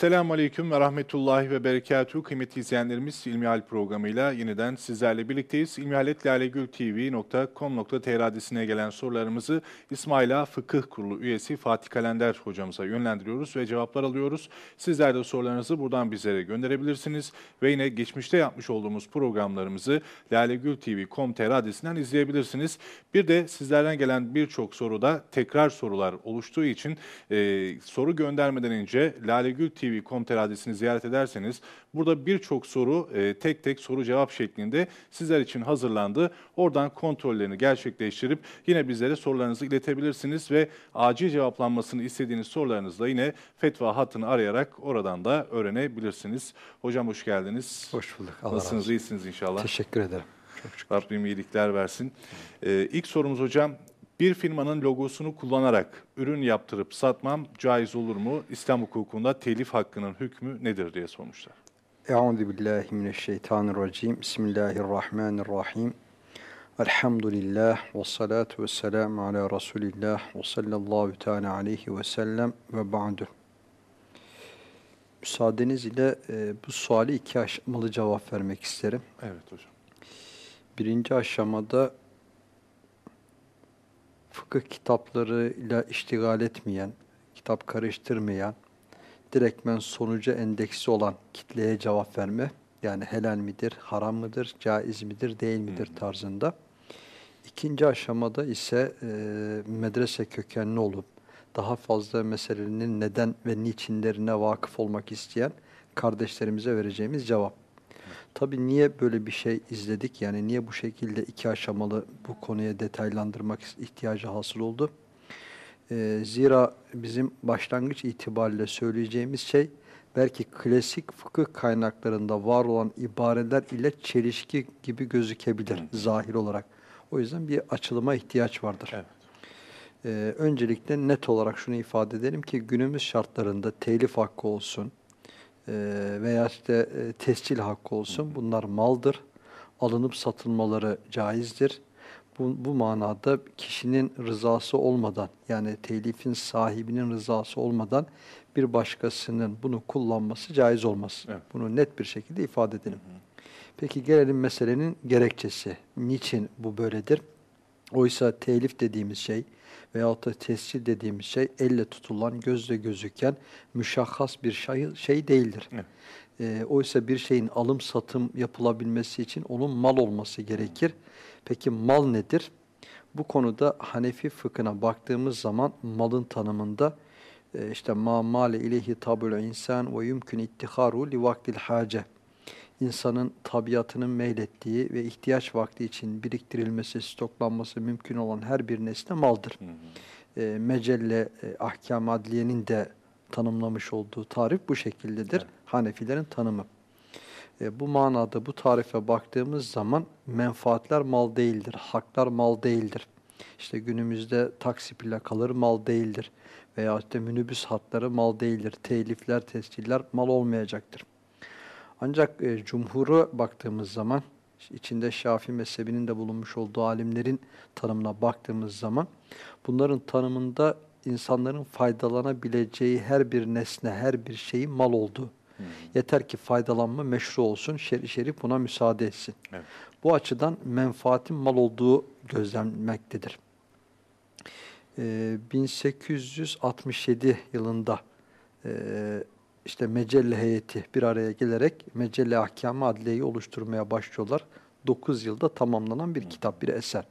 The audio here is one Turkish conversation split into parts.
Esselamu Aleyküm ve Rahmetullahi ve Berekatuhu. Kıymetli izleyenlerimiz İlmihal programıyla yeniden sizlerle birlikteyiz. İlmihaletlalegültv.com.tr adresine gelen sorularımızı İsmaila Fıkıh Kurulu üyesi Fatih Kalender hocamıza yönlendiriyoruz ve cevaplar alıyoruz. Sizler de sorularınızı buradan bizlere gönderebilirsiniz. Ve yine geçmişte yapmış olduğumuz programlarımızı lalegültv.com.tr adresinden izleyebilirsiniz. Bir de sizlerden gelen birçok soruda tekrar sorular oluştuğu için e, soru göndermeden önce lalegül tv.com.tr adresini ziyaret ederseniz burada birçok soru e, tek tek soru cevap şeklinde sizler için hazırlandı. Oradan kontrollerini gerçekleştirip yine bizlere sorularınızı iletebilirsiniz ve acil cevaplanmasını istediğiniz sorularınızla yine fetva hattını arayarak oradan da öğrenebilirsiniz. Hocam hoş geldiniz. Hoş bulduk. Allah Nasılsınız? iyisiniz inşallah. Teşekkür ederim. Çok şükür. Rabbim iyilikler versin. Ee, ilk sorumuz hocam, bir firmanın logosunu kullanarak ürün yaptırıp satmam caiz olur mu? İslam hukukunda telif hakkının hükmü nedir diye sormuşlar. Euzu billahi mineşşeytanirracim. Bismillahirrahmanirrahim. Elhamdülillah ve salatu ve selamu ala Resulillah ve sallallahu teala aleyhi ve sellem ve ba'du. Müsaadeniz ile e, bu suali iki aşamalı cevap vermek isterim. Evet hocam. Birinci aşamada fıkıh kitaplarıyla iştigal etmeyen, kitap karıştırmayan, direktmen sonuca endeksi olan kitleye cevap verme. Yani helal midir, haram mıdır, caiz midir, değil midir tarzında. İkinci aşamada ise e, medrese kökenli olup daha fazla meselenin neden ve niçinlerine vakıf olmak isteyen kardeşlerimize vereceğimiz cevap. Tabii niye böyle bir şey izledik? Yani niye bu şekilde iki aşamalı bu konuya detaylandırmak ihtiyacı hasıl oldu? Ee, zira bizim başlangıç itibariyle söyleyeceğimiz şey belki klasik fıkıh kaynaklarında var olan ibareler ile çelişki gibi gözükebilir zahir olarak. O yüzden bir açılıma ihtiyaç vardır. Evet. Ee, öncelikle net olarak şunu ifade edelim ki günümüz şartlarında telif hakkı olsun veya işte e, tescil hakkı olsun bunlar maldır. Alınıp satılmaları caizdir. Bu, bu manada kişinin rızası olmadan yani telifin sahibinin rızası olmadan bir başkasının bunu kullanması caiz olmaz. Evet. Bunu net bir şekilde ifade edelim. Peki gelelim meselenin gerekçesi. Niçin bu böyledir? Oysa telif dediğimiz şey veyahut da tescil dediğimiz şey elle tutulan, gözle gözüken müşahhas bir şey, şey değildir. Evet. Ee, oysa bir şeyin alım satım yapılabilmesi için onun mal olması gerekir. Peki mal nedir? Bu konuda Hanefi fıkhına baktığımız zaman malın tanımında e, işte ma male ileyhi tabul insan ve yumkün ittiharu li vaktil hace insanın tabiatının meylettiği ve ihtiyaç vakti için biriktirilmesi, stoklanması mümkün olan her bir nesne maldır. E, Mecelle e, Ahkam Adliye'nin de tanımlamış olduğu tarif bu şekildedir. Hanefilerin tanımı. E, bu manada bu tarife baktığımız zaman menfaatler mal değildir, haklar mal değildir. İşte günümüzde taksi plakaları mal değildir veya işte minibüs hatları mal değildir. Telifler, tesciller mal olmayacaktır. Ancak e, cumhuru baktığımız zaman, içinde Şafii mezhebinin de bulunmuş olduğu alimlerin tanımına baktığımız zaman, bunların tanımında insanların faydalanabileceği her bir nesne, her bir şeyin mal olduğu. Yeter ki faydalanma meşru olsun, şer-i şerif buna müsaade etsin. Evet. Bu açıdan menfaatin mal olduğu gözlenmektedir. Ee, 1867 yılında e, işte Mecelle heyeti bir araya gelerek Mecelle Ahkamı Adliye'yi oluşturmaya başlıyorlar. 9 yılda tamamlanan bir kitap, bir eser.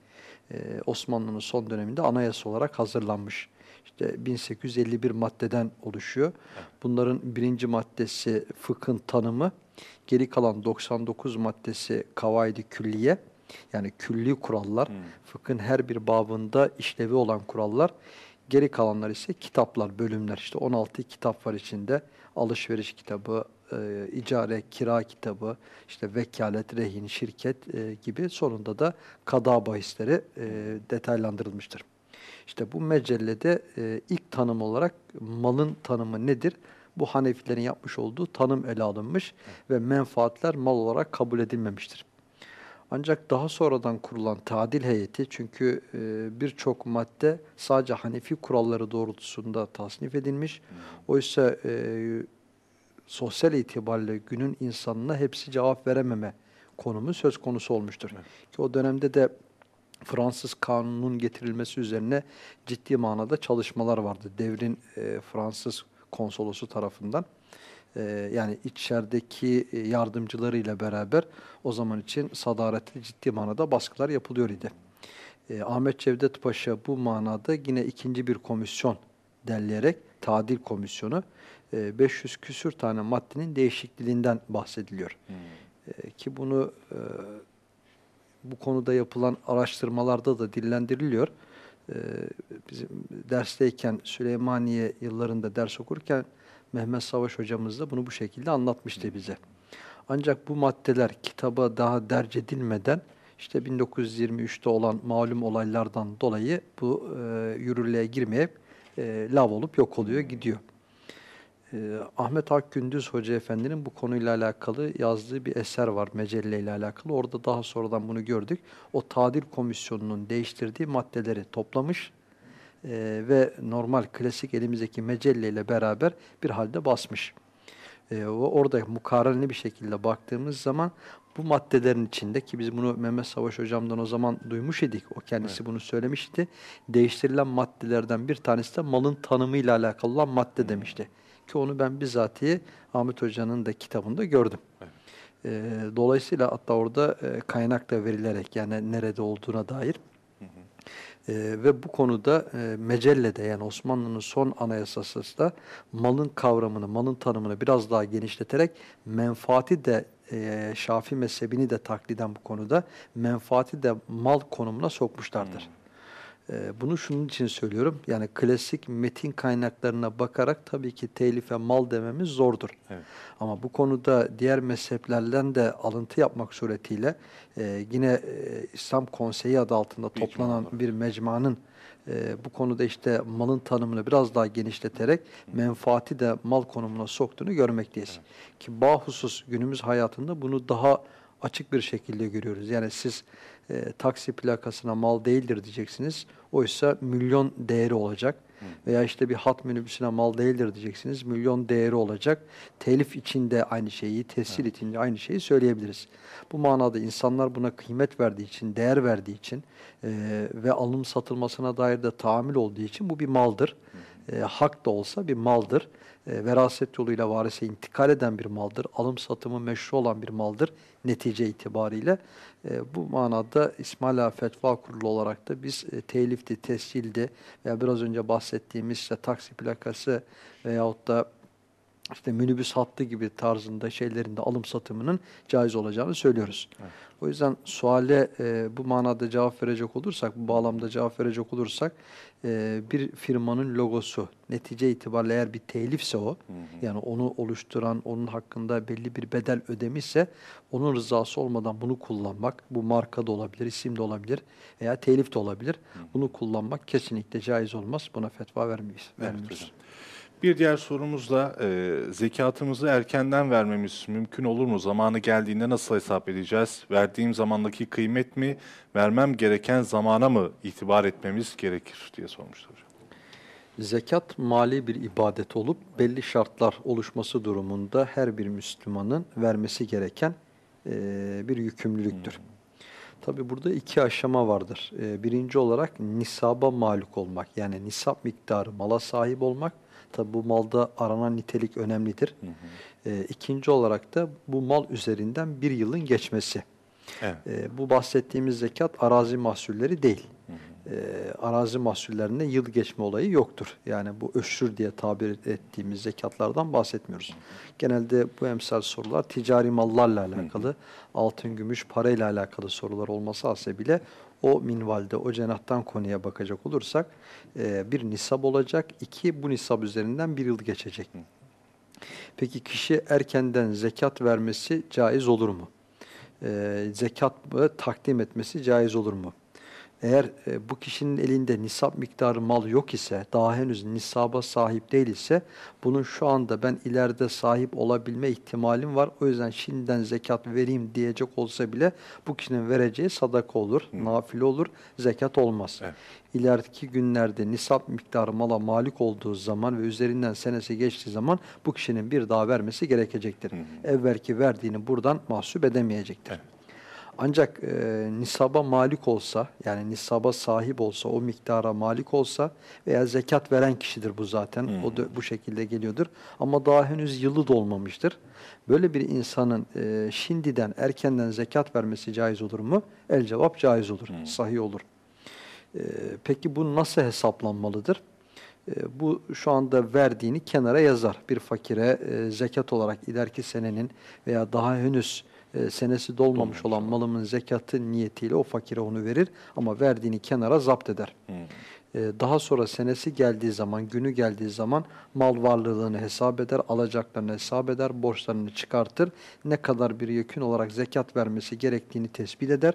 Ee, Osmanlı'nın son döneminde anayasa olarak hazırlanmış. İşte 1851 maddeden oluşuyor. Bunların birinci maddesi fıkhın tanımı, geri kalan 99 maddesi kavaidi külliye, yani külli kurallar, fıkhın her bir babında işlevi olan kurallar. Geri kalanlar ise kitaplar, bölümler. İşte 16 kitap var içinde. Alışveriş kitabı, e, icare, kira kitabı, işte vekalet, rehin, şirket e, gibi sonunda da kada bahisleri e, detaylandırılmıştır. İşte bu mecellede e, ilk tanım olarak malın tanımı nedir? Bu Hanefilerin yapmış olduğu tanım ele alınmış ve menfaatler mal olarak kabul edilmemiştir. Ancak daha sonradan kurulan tadil heyeti çünkü e, birçok madde sadece Hanefi kuralları doğrultusunda tasnif edilmiş. Oysa e, sosyal itibariyle günün insanına hepsi cevap verememe konumu söz konusu olmuştur. Evet. Ki o dönemde de Fransız kanunun getirilmesi üzerine ciddi manada çalışmalar vardı. Devrin e, Fransız konsolosu tarafından. E, yani içerideki e, yardımcılarıyla beraber o zaman için sadaretli ciddi manada baskılar yapılıyor idi. E, Ahmet Cevdet Paşa bu manada yine ikinci bir komisyon derleyerek tadil komisyonu e, 500 küsür tane maddenin değişikliğinden bahsediliyor. E, ki bunu e, bu konuda yapılan araştırmalarda da dillendiriliyor. E, bizim dersteyken Süleymaniye yıllarında ders okurken Mehmet Savaş hocamız da bunu bu şekilde anlatmıştı bize. Ancak bu maddeler kitaba daha derc edilmeden işte 1923'te olan malum olaylardan dolayı bu e, yürürlüğe girmeyip e, lav olup yok oluyor, gidiyor. E, Ahmet Akgündüz Hoca Efendi'nin bu konuyla alakalı yazdığı bir eser var Mecelle ile alakalı. Orada daha sonradan bunu gördük. O tadil komisyonunun değiştirdiği maddeleri toplamış e, ve normal klasik elimizdeki Mecelle ile beraber bir halde basmış. E, orada mukarenli bir şekilde baktığımız zaman bu maddelerin içinde ki biz bunu Mehmet Savaş hocamdan o zaman duymuş idik. O kendisi Evet. bunu söylemişti. Değiştirilen maddelerden bir tanesi de malın tanımıyla alakalı olan madde demişti. Ki onu ben bizatihi Ahmet Hoca'nın da kitabında gördüm. Evet. E, dolayısıyla hatta orada e, kaynak da verilerek yani nerede olduğuna dair e, ve bu konuda e, Mecelle'de yani Osmanlı'nın son anayasası da malın kavramını, malın tanımını biraz daha genişleterek menfaati de e, Şafii mezhebini de takliden bu konuda menfaati de mal konumuna sokmuşlardır. E, bunu şunun için söylüyorum. Yani klasik metin kaynaklarına bakarak tabii ki telife mal dememiz zordur. Evet. Ama bu konuda diğer mezheplerden de alıntı yapmak suretiyle e, yine e, İslam Konseyi adı altında toplanan olarak. bir mecmuanın e, bu konuda işte malın tanımını biraz daha genişleterek menfaati de mal konumuna soktuğunu görmekteyiz. Ki bahusus günümüz hayatında bunu daha açık bir şekilde görüyoruz. Yani siz e, taksi plakasına mal değildir diyeceksiniz. Oysa milyon değeri olacak. Veya işte bir hat minibüsüne mal değildir diyeceksiniz. Milyon değeri olacak. Telif içinde aynı şeyi, tescil içinde aynı şeyi söyleyebiliriz. Bu manada insanlar buna kıymet verdiği için, değer verdiği için e, ve alım satılmasına dair de tahammül olduğu için bu bir maldır. E, hak da olsa bir maldır. E, veraset yoluyla varise intikal eden bir maldır. Alım satımı meşru olan bir maldır netice itibariyle. E, bu manada İsmaila Fetva Kurulu olarak da biz e, telifti, tescildi veya biraz önce bahsettiğimiz işte taksi plakası veyahut da işte minibüs hattı gibi tarzında şeylerin de alım satımının caiz olacağını söylüyoruz. Evet. O yüzden suale e, bu manada cevap verecek olursak, bu bağlamda cevap verecek olursak e, bir firmanın logosu netice itibariyle eğer bir telifse o, yani onu oluşturan, onun hakkında belli bir bedel ödemişse onun rızası olmadan bunu kullanmak, bu marka da olabilir, isim de olabilir veya telif de olabilir. Bunu kullanmak kesinlikle caiz olmaz. Buna fetva vermeyiz. Evet vermiyoruz. hocam. Bir diğer sorumuz da e, zekatımızı erkenden vermemiz mümkün olur mu? Zamanı geldiğinde nasıl hesap edeceğiz? Verdiğim zamandaki kıymet mi, vermem gereken zamana mı itibar etmemiz gerekir diye sormuşlar hocam. Zekat mali bir ibadet olup belli şartlar oluşması durumunda her bir Müslümanın vermesi gereken e, bir yükümlülüktür. Tabi burada iki aşama vardır. E, birinci olarak nisaba malik olmak yani nisap miktarı mala sahip olmak. Tabi bu malda aranan nitelik önemlidir. E, ikinci olarak da bu mal üzerinden bir yılın geçmesi. Evet. E, bu bahsettiğimiz zekat arazi mahsulleri değil. E, arazi mahsullerinde yıl geçme olayı yoktur. Yani bu öşür diye tabir ettiğimiz zekatlardan bahsetmiyoruz. Genelde bu emsal sorular ticari mallarla alakalı, altın, gümüş, parayla alakalı sorular olması hasebiyle o minvalde, o cenahtan konuya bakacak olursak e, bir nisab olacak, iki bu nisab üzerinden bir yıl geçecek. Peki kişi erkenden zekat vermesi caiz olur mu? Ee, zekat takdim etmesi caiz olur mu? Eğer e, bu kişinin elinde nisap miktarı mal yok ise, daha henüz nisaba sahip değil ise, bunun şu anda ben ileride sahip olabilme ihtimalim var. O yüzden şimdiden zekat vereyim diyecek olsa bile bu kişinin vereceği sadaka olur, nafile olur, zekat olmaz. Evet. İleriki günlerde nisap miktarı mala malik olduğu zaman ve üzerinden senesi geçtiği zaman bu kişinin bir daha vermesi gerekecektir. Evvelki verdiğini buradan mahsup edemeyecektir. Evet. Ancak e, nisaba malik olsa, yani nisaba sahip olsa, o miktara malik olsa veya zekat veren kişidir bu zaten, o da bu şekilde geliyordur. Ama daha henüz yılı dolmamıştır. Böyle bir insanın e, şimdiden, erkenden zekat vermesi caiz olur mu? El cevap caiz olur, sahih olur. E, peki bu nasıl hesaplanmalıdır? E, bu şu anda verdiğini kenara yazar. Bir fakire e, zekat olarak ileriki senenin veya daha henüz e, senesi dolmamış olan malımın zekatı niyetiyle o fakire onu verir ama verdiğini kenara zapt eder. E, daha sonra senesi geldiği zaman, günü geldiği zaman mal varlığını hesap eder, alacaklarını hesap eder, borçlarını çıkartır. Ne kadar bir yekün olarak zekat vermesi gerektiğini tespit eder.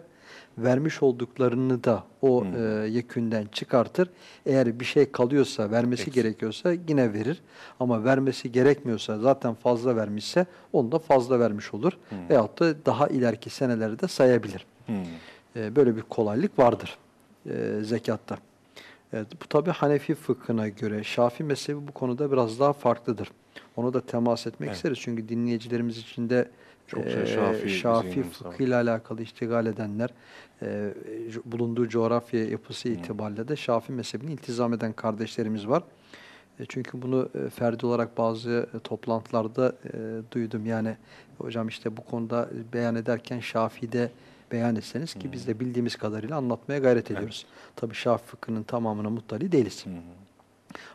Vermiş olduklarını da o e, yekünden çıkartır. Eğer bir şey kalıyorsa, vermesi gerekiyorsa yine verir. Ama vermesi gerekmiyorsa, zaten fazla vermişse onu da fazla vermiş olur. Veyahut da daha ileriki seneleri de sayabilir. E, böyle bir kolaylık vardır e, zekatta. Evet, bu tabi Hanefi fıkhına göre Şafi mezhebi bu konuda biraz daha farklıdır. Onu da temas etmek Evet. isteriz çünkü dinleyicilerimiz için de Çokça eee, Şafii Şafi zihnimiz var. fıkhıyla alakalı iştigal edenler co- bulunduğu coğrafya yapısı itibariyle de Şafi mezhebini iltizam eden kardeşlerimiz var. E, Çünkü bunu e, ferdi olarak bazı e, toplantılarda e, duydum. Yani hocam işte bu konuda beyan ederken Şafii'de beyan etseniz ki biz de bildiğimiz kadarıyla anlatmaya gayret ediyoruz. Tabii Şafii fıkhının tamamına muttali değiliz.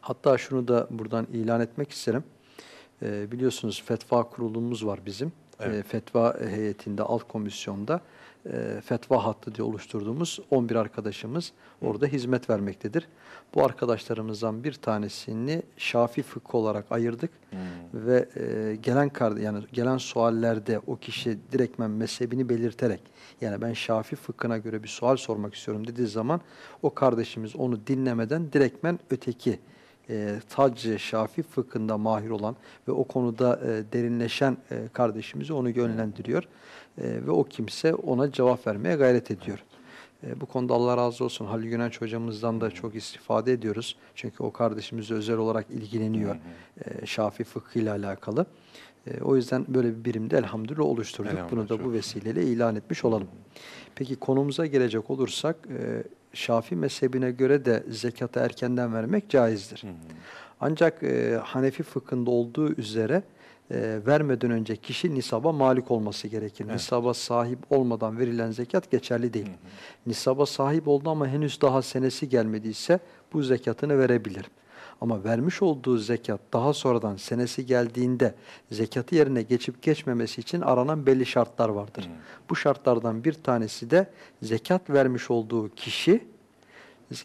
Hatta şunu da buradan ilan etmek isterim. E, biliyorsunuz fetva kurulumuz var bizim. Evet. E, fetva heyetinde, alt komisyonda e, fetva hattı diye oluşturduğumuz 11 arkadaşımız orada hizmet vermektedir. Bu arkadaşlarımızdan bir tanesini Şafi fıkhı olarak ayırdık ve e, gelen yani gelen suallerde o kişi direktmen mezhebini belirterek yani ben Şafi fıkhına göre bir sual sormak istiyorum dediği zaman o kardeşimiz onu dinlemeden direktmen öteki e, Şafi fıkhında mahir olan ve o konuda e, derinleşen e, kardeşimizi onu yönlendiriyor. E, ve o kimse ona cevap vermeye gayret ediyor. E, bu konuda Allah razı olsun Halil Günenç hocamızdan da çok istifade ediyoruz. Çünkü o kardeşimiz özel olarak ilgileniyor e, Şafi fıkhıyla alakalı. E, o yüzden böyle bir birimde elhamdülillah oluşturduk. Elhamdülillah, Bunu da bu vesileyle ilan etmiş olalım. Peki konumuza gelecek olursak e, Şafi mezhebine göre de zekatı erkenden vermek caizdir. Ancak e, Hanefi fıkhında olduğu üzere e, vermeden önce kişi nisaba malik olması gerekir. Nisaba sahip olmadan verilen zekat geçerli değil. Nisaba sahip oldu ama henüz daha senesi gelmediyse bu zekatını verebilir. Ama vermiş olduğu zekat daha sonradan senesi geldiğinde zekatı yerine geçip geçmemesi için aranan belli şartlar vardır. Bu şartlardan bir tanesi de zekat vermiş olduğu kişi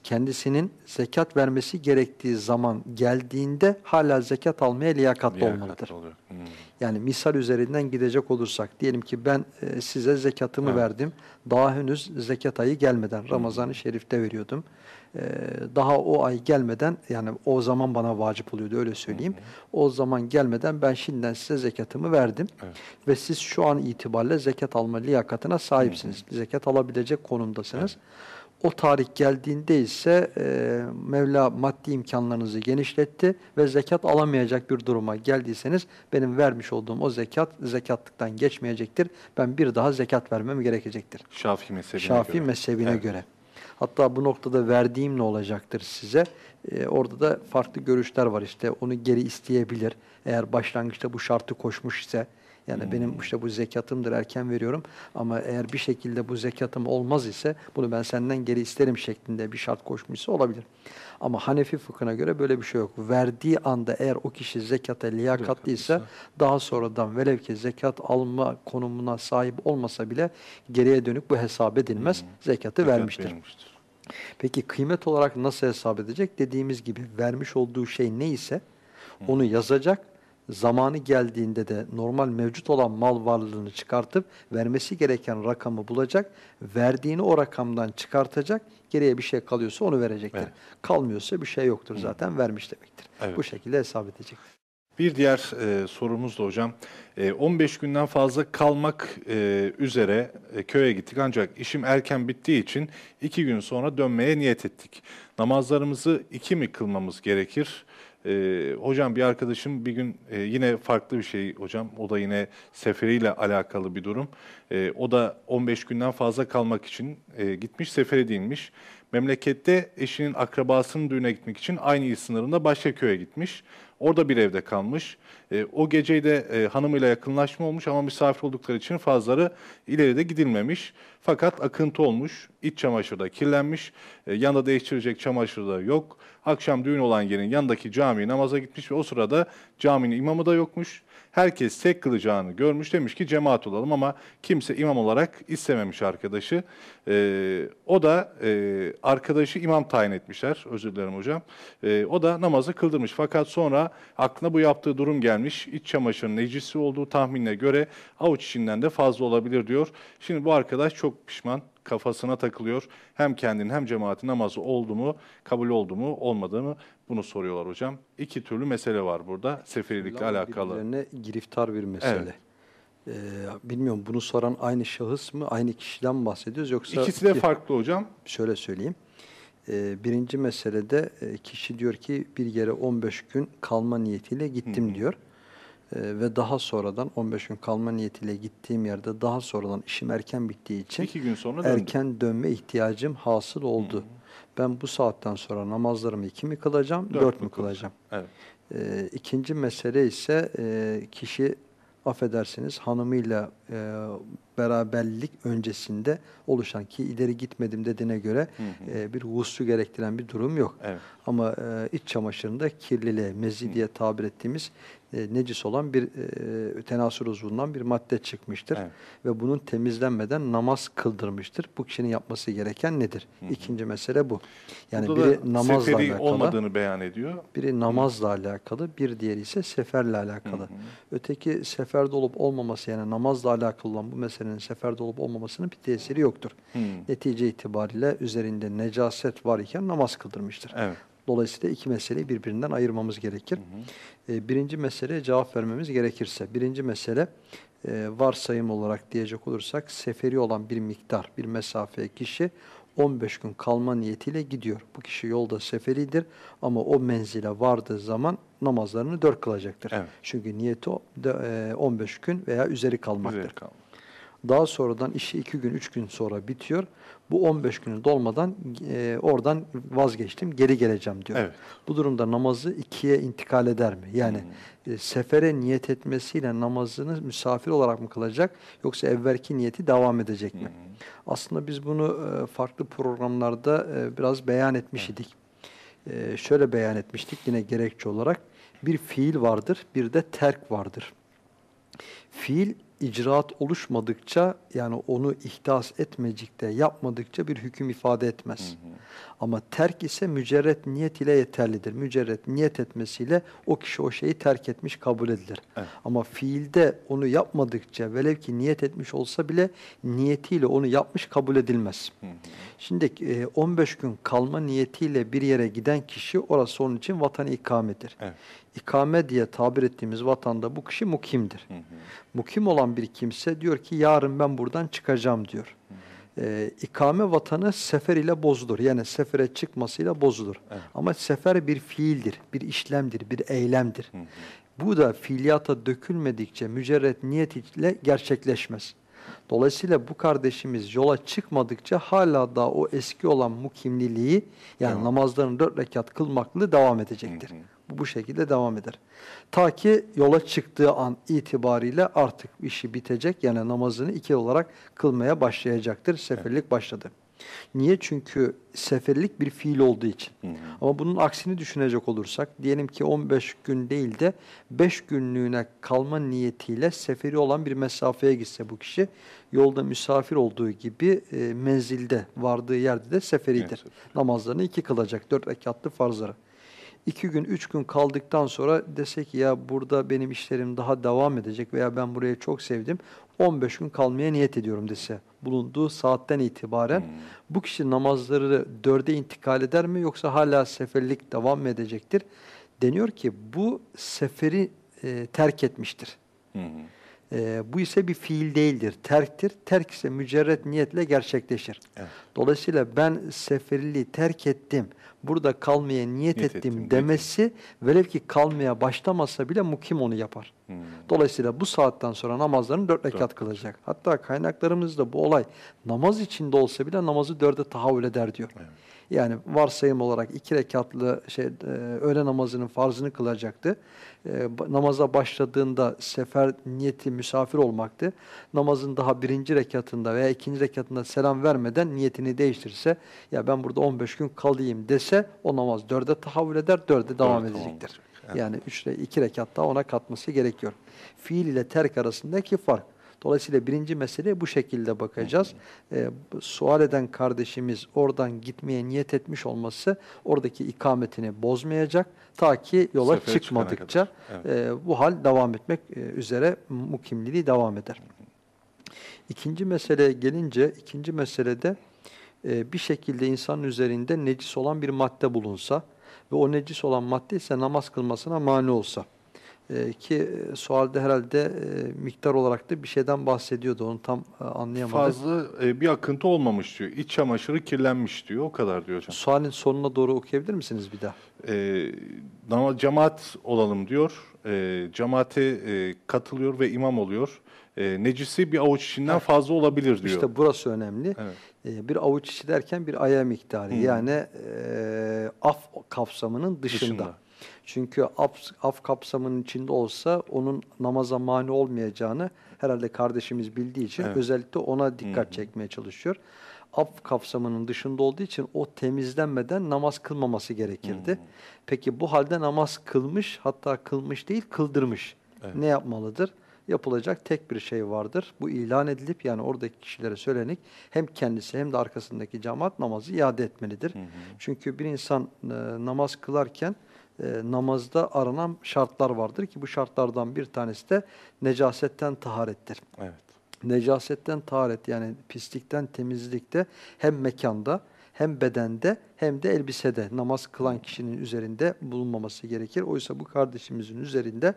kendisinin zekat vermesi gerektiği zaman geldiğinde hala zekat almaya liyakatlı Liyakat olmalıdır. oluyor. Hmm. Yani misal üzerinden gidecek olursak diyelim ki ben e, size zekatımı Evet. verdim. Daha henüz zekat ayı gelmeden Ramazan-ı Şerif'te veriyordum. E, daha o ay gelmeden yani o zaman bana vacip oluyordu öyle söyleyeyim. O zaman gelmeden ben şimdiden size zekatımı verdim. Evet. Ve siz şu an itibariyle zekat alma liyakatına sahipsiniz. Zekat alabilecek konumdasınız. O tarih geldiğinde ise e, Mevla maddi imkanlarınızı genişletti ve zekat alamayacak bir duruma geldiyseniz benim vermiş olduğum o zekat zekatlıktan geçmeyecektir. Ben bir daha zekat vermem gerekecektir. Şafii mezhebine Şafii göre. mezhebine Evet. göre. Hatta bu noktada verdiğim ne olacaktır size? Ee, orada da farklı görüşler var işte onu geri isteyebilir. Eğer başlangıçta bu şartı koşmuş ise yani benim işte bu zekatımdır erken veriyorum ama eğer bir şekilde bu zekatım olmaz ise bunu ben senden geri isterim şeklinde bir şart koşmuşsa olabilir. Ama Hanefi fıkhına göre böyle bir şey yok. Verdiği anda eğer o kişi zekata liyakatlıysa daha sonradan velev ki zekat alma konumuna sahip olmasa bile geriye dönük bu hesap edilmez. Zekatı Zekat vermiştir. verilmiştir. Peki kıymet olarak nasıl hesap edecek? Dediğimiz gibi vermiş olduğu şey neyse onu yazacak zamanı geldiğinde de normal mevcut olan mal varlığını çıkartıp vermesi gereken rakamı bulacak. Verdiğini o rakamdan çıkartacak. Geriye bir şey kalıyorsa onu verecektir. Evet. Kalmıyorsa bir şey yoktur zaten vermiş demektir. Evet. Bu şekilde hesap edecek. Bir diğer e, sorumuz da hocam. E, 15 günden fazla kalmak e, üzere e, köye gittik ancak işim erken bittiği için iki gün sonra dönmeye niyet ettik. Namazlarımızı iki mi kılmamız gerekir? E, hocam bir arkadaşım bir gün e, yine farklı bir şey hocam. O da yine seferiyle alakalı bir durum. E, o da 15 günden fazla kalmak için e, gitmiş sefere değilmiş. Memlekette eşinin akrabasının düğüne gitmek için aynı il sınırında başka köye gitmiş. Orada bir evde kalmış. E, o geceyi de e, hanımıyla yakınlaşma olmuş ama misafir oldukları için fazları ileride gidilmemiş. Fakat akıntı olmuş, iç çamaşırı da kirlenmiş, e, yanında değiştirecek çamaşırı da yok. Akşam düğün olan yerin yanındaki camiye namaza gitmiş ve o sırada caminin imamı da yokmuş. Herkes tek kılacağını görmüş demiş ki cemaat olalım ama kimse imam olarak istememiş arkadaşı. E, o da e, arkadaşı imam tayin etmişler. Özür dilerim hocam. E, o da namazı kıldırmış. Fakat sonra aklına bu yaptığı durum gelmiş. İç çamaşırının necisi olduğu tahminine göre avuç içinden de fazla olabilir diyor. Şimdi bu arkadaş çok pişman kafasına takılıyor. Hem kendinin hem cemaatin namazı oldu mu, kabul oldu mu, olmadı mı bunu soruyorlar hocam. İki türlü mesele var burada seferilikle alakalı. Birbirlerine giriftar bir mesele. Ee, bilmiyorum bunu soran aynı şahıs mı, aynı kişiden bahsediyoruz yoksa... İkisi de farklı hocam. Şöyle söyleyeyim. Ee, birinci meselede e, kişi diyor ki bir yere 15 gün kalma niyetiyle gittim diyor. Ee, ve daha sonradan 15 gün kalma niyetiyle gittiğim yerde daha sonradan işim erken bittiği için İki gün sonra erken dönme ihtiyacım hasıl oldu. Ben bu saatten sonra namazlarımı iki mi kılacağım, Dört dört, mü mü kılacağım? Evet. Ee, ikinci mesele ise e, kişi affedersiniz hanımıyla e, beraberlik öncesinde oluşan ki ileri gitmedim dediğine göre e, bir guslu gerektiren bir durum yok. Evet. Ama e, iç çamaşırında kirliliğe, mezi diye tabir ettiğimiz e, necis olan bir e, tenasül uzvundan bir madde çıkmıştır. Evet. Ve bunun temizlenmeden namaz kıldırmıştır. Bu kişinin yapması gereken nedir? İkinci mesele bu. Yani Burada biri namazla alakalı. olmadığını beyan ediyor. Biri namazla alakalı, bir diğeri ise seferle alakalı. Öteki seferde olup olmaması yani namazla alakalı olan bu meselenin seferde olup olmamasının bir tesiri yoktur. Hmm. Netice itibariyle üzerinde necaset var iken namaz kıldırmıştır. Evet. Dolayısıyla iki meseleyi birbirinden ayırmamız gerekir. Ee, birinci meseleye cevap vermemiz gerekirse, birinci mesele e, varsayım olarak diyecek olursak seferi olan bir miktar, bir mesafeye kişi 15 gün kalma niyetiyle gidiyor. Bu kişi yolda seferidir ama o menzile vardığı zaman namazlarını dört kılacaktır. Evet. Çünkü niyeti o de, e, 15 gün veya üzeri kalmaktır. Güzel kaldı. Daha sonradan işi iki gün, üç gün sonra bitiyor. Bu 15 günü dolmadan e, oradan vazgeçtim, geri geleceğim diyor. Evet. Bu durumda namazı ikiye intikal eder mi? Yani e, sefere niyet etmesiyle namazını misafir olarak mı kılacak yoksa evvelki niyeti devam edecek mi? Aslında biz bunu e, farklı programlarda e, biraz beyan etmiş idik. E, şöyle beyan etmiştik yine gerekçe olarak. Bir fiil vardır, bir de terk vardır. Fiil icraat oluşmadıkça yani onu ihdas etmecikte yapmadıkça bir hüküm ifade etmez. Ama terk ise mücerret niyet ile yeterlidir. Mücerret niyet etmesiyle o kişi o şeyi terk etmiş kabul edilir. Evet. Ama fiilde onu yapmadıkça velev ki niyet etmiş olsa bile niyetiyle onu yapmış kabul edilmez. Şimdi e, 15 gün kalma niyetiyle bir yere giden kişi orası onun için vatanı ikamedir. Evet. İkame diye tabir ettiğimiz vatanda bu kişi mukimdir. Mukim olan bir kimse diyor ki yarın ben buradan çıkacağım diyor. Ee, ikame vatanı sefer ile bozulur. Yani sefere çıkmasıyla bozulur. Evet. Ama sefer bir fiildir, bir işlemdir, bir eylemdir. Bu da fiiliyata dökülmedikçe mücerret niyet ile gerçekleşmez. Dolayısıyla bu kardeşimiz yola çıkmadıkça hala da o eski olan mukimliliği yani Devam. namazlarını dört rekat kılmakla devam edecektir. Hı hı. Bu bu şekilde devam eder. Ta ki yola çıktığı an itibariyle artık işi bitecek yani namazını iki olarak kılmaya başlayacaktır. Seferlik başladı. Niye? Çünkü seferlik bir fiil olduğu için. Ama bunun aksini düşünecek olursak diyelim ki 15 gün değil de 5 günlüğüne kalma niyetiyle seferi olan bir mesafeye gitse bu kişi yolda misafir olduğu gibi e, menzilde vardığı yerde de seferidir. Evet. Namazlarını iki kılacak. Dört rekatlı farzları. İki gün, üç gün kaldıktan sonra dese ki ya burada benim işlerim daha devam edecek veya ben burayı çok sevdim, 15 gün kalmaya niyet ediyorum dese bulunduğu saatten itibaren Hmm. bu kişi namazları dörde intikal eder mi yoksa hala seferlik devam mı edecektir? Deniyor ki bu seferi e, terk etmiştir. Hı. E, bu ise bir fiil değildir, terktir. Terk ise mücerret niyetle gerçekleşir. Evet. Dolayısıyla ben seferiliği terk ettim, burada kalmaya niyet, Niyet ettim, ettim demesi velev ki kalmaya başlamasa bile mukim onu yapar. Hı. Dolayısıyla bu saatten sonra namazlarını dört rekat Dört. kılacak. Hatta kaynaklarımızda bu olay namaz içinde olsa bile namazı dörde tahavül eder diyor. Evet. Yani varsayım olarak iki rekatlı şey e, öğle namazının farzını kılacaktı. E, namaza başladığında sefer niyeti misafir olmaktı. Namazın daha birinci rekatında veya ikinci rekatında selam vermeden niyetini değiştirirse ya ben burada 15 gün kalayım dese o namaz dörde tahavül eder, dörde devam Dörde edecektir. Evet. Yani üç, re- iki rekat daha ona katması gerekiyor. Fiil ile terk arasındaki fark. Dolayısıyla birinci meseleye bu şekilde bakacağız. Bu sual eden kardeşimiz oradan gitmeye niyet etmiş olması oradaki ikametini bozmayacak. Ta ki yola Sefere çıkmadıkça kadar. e, bu hal devam etmek e, üzere mukimliliği devam eder. İkinci meseleye gelince, ikinci meselede e, bir şekilde insanın üzerinde necis olan bir madde bulunsa ve o necis olan madde ise namaz kılmasına mani olsa. E, ki e, sualde herhalde e, miktar olarak da bir şeyden bahsediyordu. Onu tam e, anlayamadık. Fazla e, bir akıntı olmamış diyor. İç çamaşırı kirlenmiş diyor. O kadar diyor hocam. Sualin sonuna doğru okuyabilir misiniz bir daha? E, cemaat olalım diyor. E, cemaate e, katılıyor ve imam oluyor. E, necisi bir avuç içinden fazla olabilir diyor. İşte burası önemli. Evet. E, bir avuç içi derken bir aya miktarı. Hı. Yani e, af kapsamının dışında. Dışında. Çünkü af, af kapsamının içinde olsa onun namaza mani olmayacağını herhalde kardeşimiz bildiği için Evet. özellikle ona dikkat Hı hı. çekmeye çalışıyor. Af kapsamının dışında olduğu için o temizlenmeden namaz kılmaması gerekirdi. Hı. Peki bu halde namaz kılmış hatta kılmış değil kıldırmış. Evet. Ne yapmalıdır? Yapılacak tek bir şey vardır. Bu ilan edilip yani oradaki kişilere söylenik hem kendisi hem de arkasındaki cemaat namazı iade etmelidir. Hı hı. Çünkü bir insan e, namaz kılarken e, namazda aranan şartlar vardır ki bu şartlardan bir tanesi de necasetten taharettir. Evet. Necasetten taharet yani pislikten temizlikte hem mekanda hem bedende hem de elbisede namaz kılan kişinin üzerinde bulunmaması gerekir. Oysa bu kardeşimizin üzerinde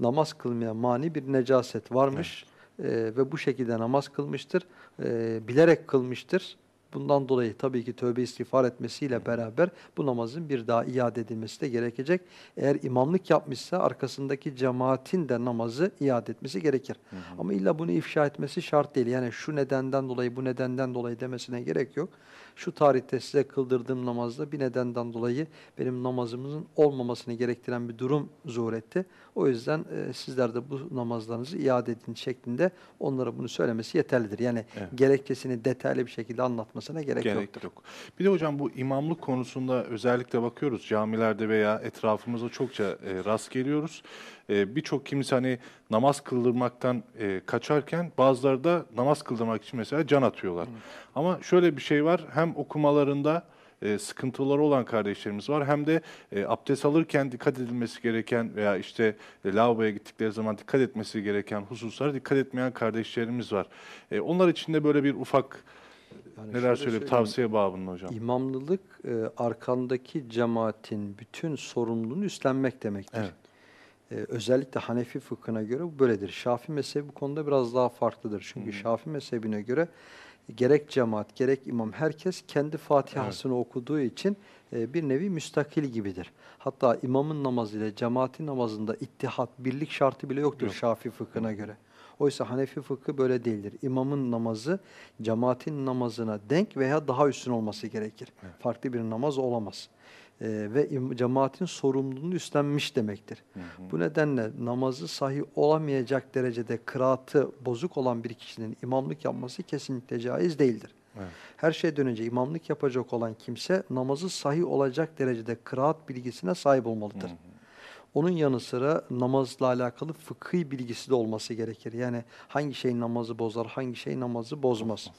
namaz kılmaya mani bir necaset varmış e, ve bu şekilde namaz kılmıştır. E, bilerek kılmıştır. Bundan dolayı tabii ki tövbe istiğfar etmesiyle beraber bu namazın bir daha iade edilmesi de gerekecek. Eğer imamlık yapmışsa arkasındaki cemaatin de namazı iade etmesi gerekir. Ama illa bunu ifşa etmesi şart değil. Yani şu nedenden dolayı bu nedenden dolayı demesine gerek yok. Şu tarihte size kıldırdığım namazda bir nedenden dolayı benim namazımızın olmamasını gerektiren bir durum zuhur etti. O yüzden e, sizler de bu namazlarınızı iade edin şeklinde onlara bunu söylemesi yeterlidir. Yani Evet. gerekçesini detaylı bir şekilde anlatmasına gerek, Gerek yoktur. yok. Bir de hocam bu imamlık konusunda özellikle bakıyoruz camilerde veya etrafımızda çokça e, rast geliyoruz. E, Birçok kimse hani namaz kıldırmaktan e, kaçarken bazıları da namaz kıldırmak için mesela can atıyorlar. Ama şöyle bir şey var hem okumalarında e, sıkıntıları olan kardeşlerimiz var hem de e, abdest alırken dikkat edilmesi gereken veya işte e, lavaboya gittikleri zaman dikkat etmesi gereken hususlara dikkat etmeyen kardeşlerimiz var. E, onlar için de böyle bir ufak Yani Neler söyleyeyim. tavsiye babında hocam. İmamlılık e, arkandaki cemaatin bütün sorumluluğunu üstlenmek demektir. Evet. E, özellikle Hanefi fıkhına göre bu böyledir. Şafi mezhebi bu konuda biraz daha farklıdır. Çünkü Şafi mezhebine göre gerek cemaat gerek imam herkes kendi Fatihasını okuduğu için e, bir nevi müstakil gibidir. Hatta imamın namazı ile cemaatin namazında ittihat, birlik şartı bile yoktur Yok. Şafi fıkhına göre. Oysa Hanefi fıkhı böyle değildir. İmamın namazı cemaatin namazına denk veya daha üstün olması gerekir. Farklı bir namaz olamaz. Ee, ve cemaatin sorumluluğunu üstlenmiş demektir. Bu nedenle namazı sahih olamayacak derecede kıraatı bozuk olan bir kişinin imamlık yapması kesinlikle caiz değildir. Evet. Her şeyden önce imamlık yapacak olan kimse namazı sahih olacak derecede kıraat bilgisine sahip olmalıdır. Onun yanı sıra namazla alakalı fıkhi bilgisi de olması gerekir. Yani hangi şey namazı bozar, hangi şey namazı bozmaz.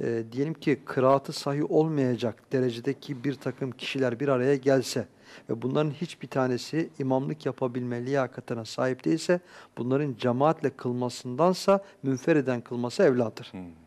Ee, diyelim ki kıraatı sahih olmayacak derecedeki bir takım kişiler bir araya gelse ve bunların hiçbir tanesi imamlık yapabilme liyakatına sahip değilse bunların cemaatle kılmasındansa münferiden kılması evladır. Hmm.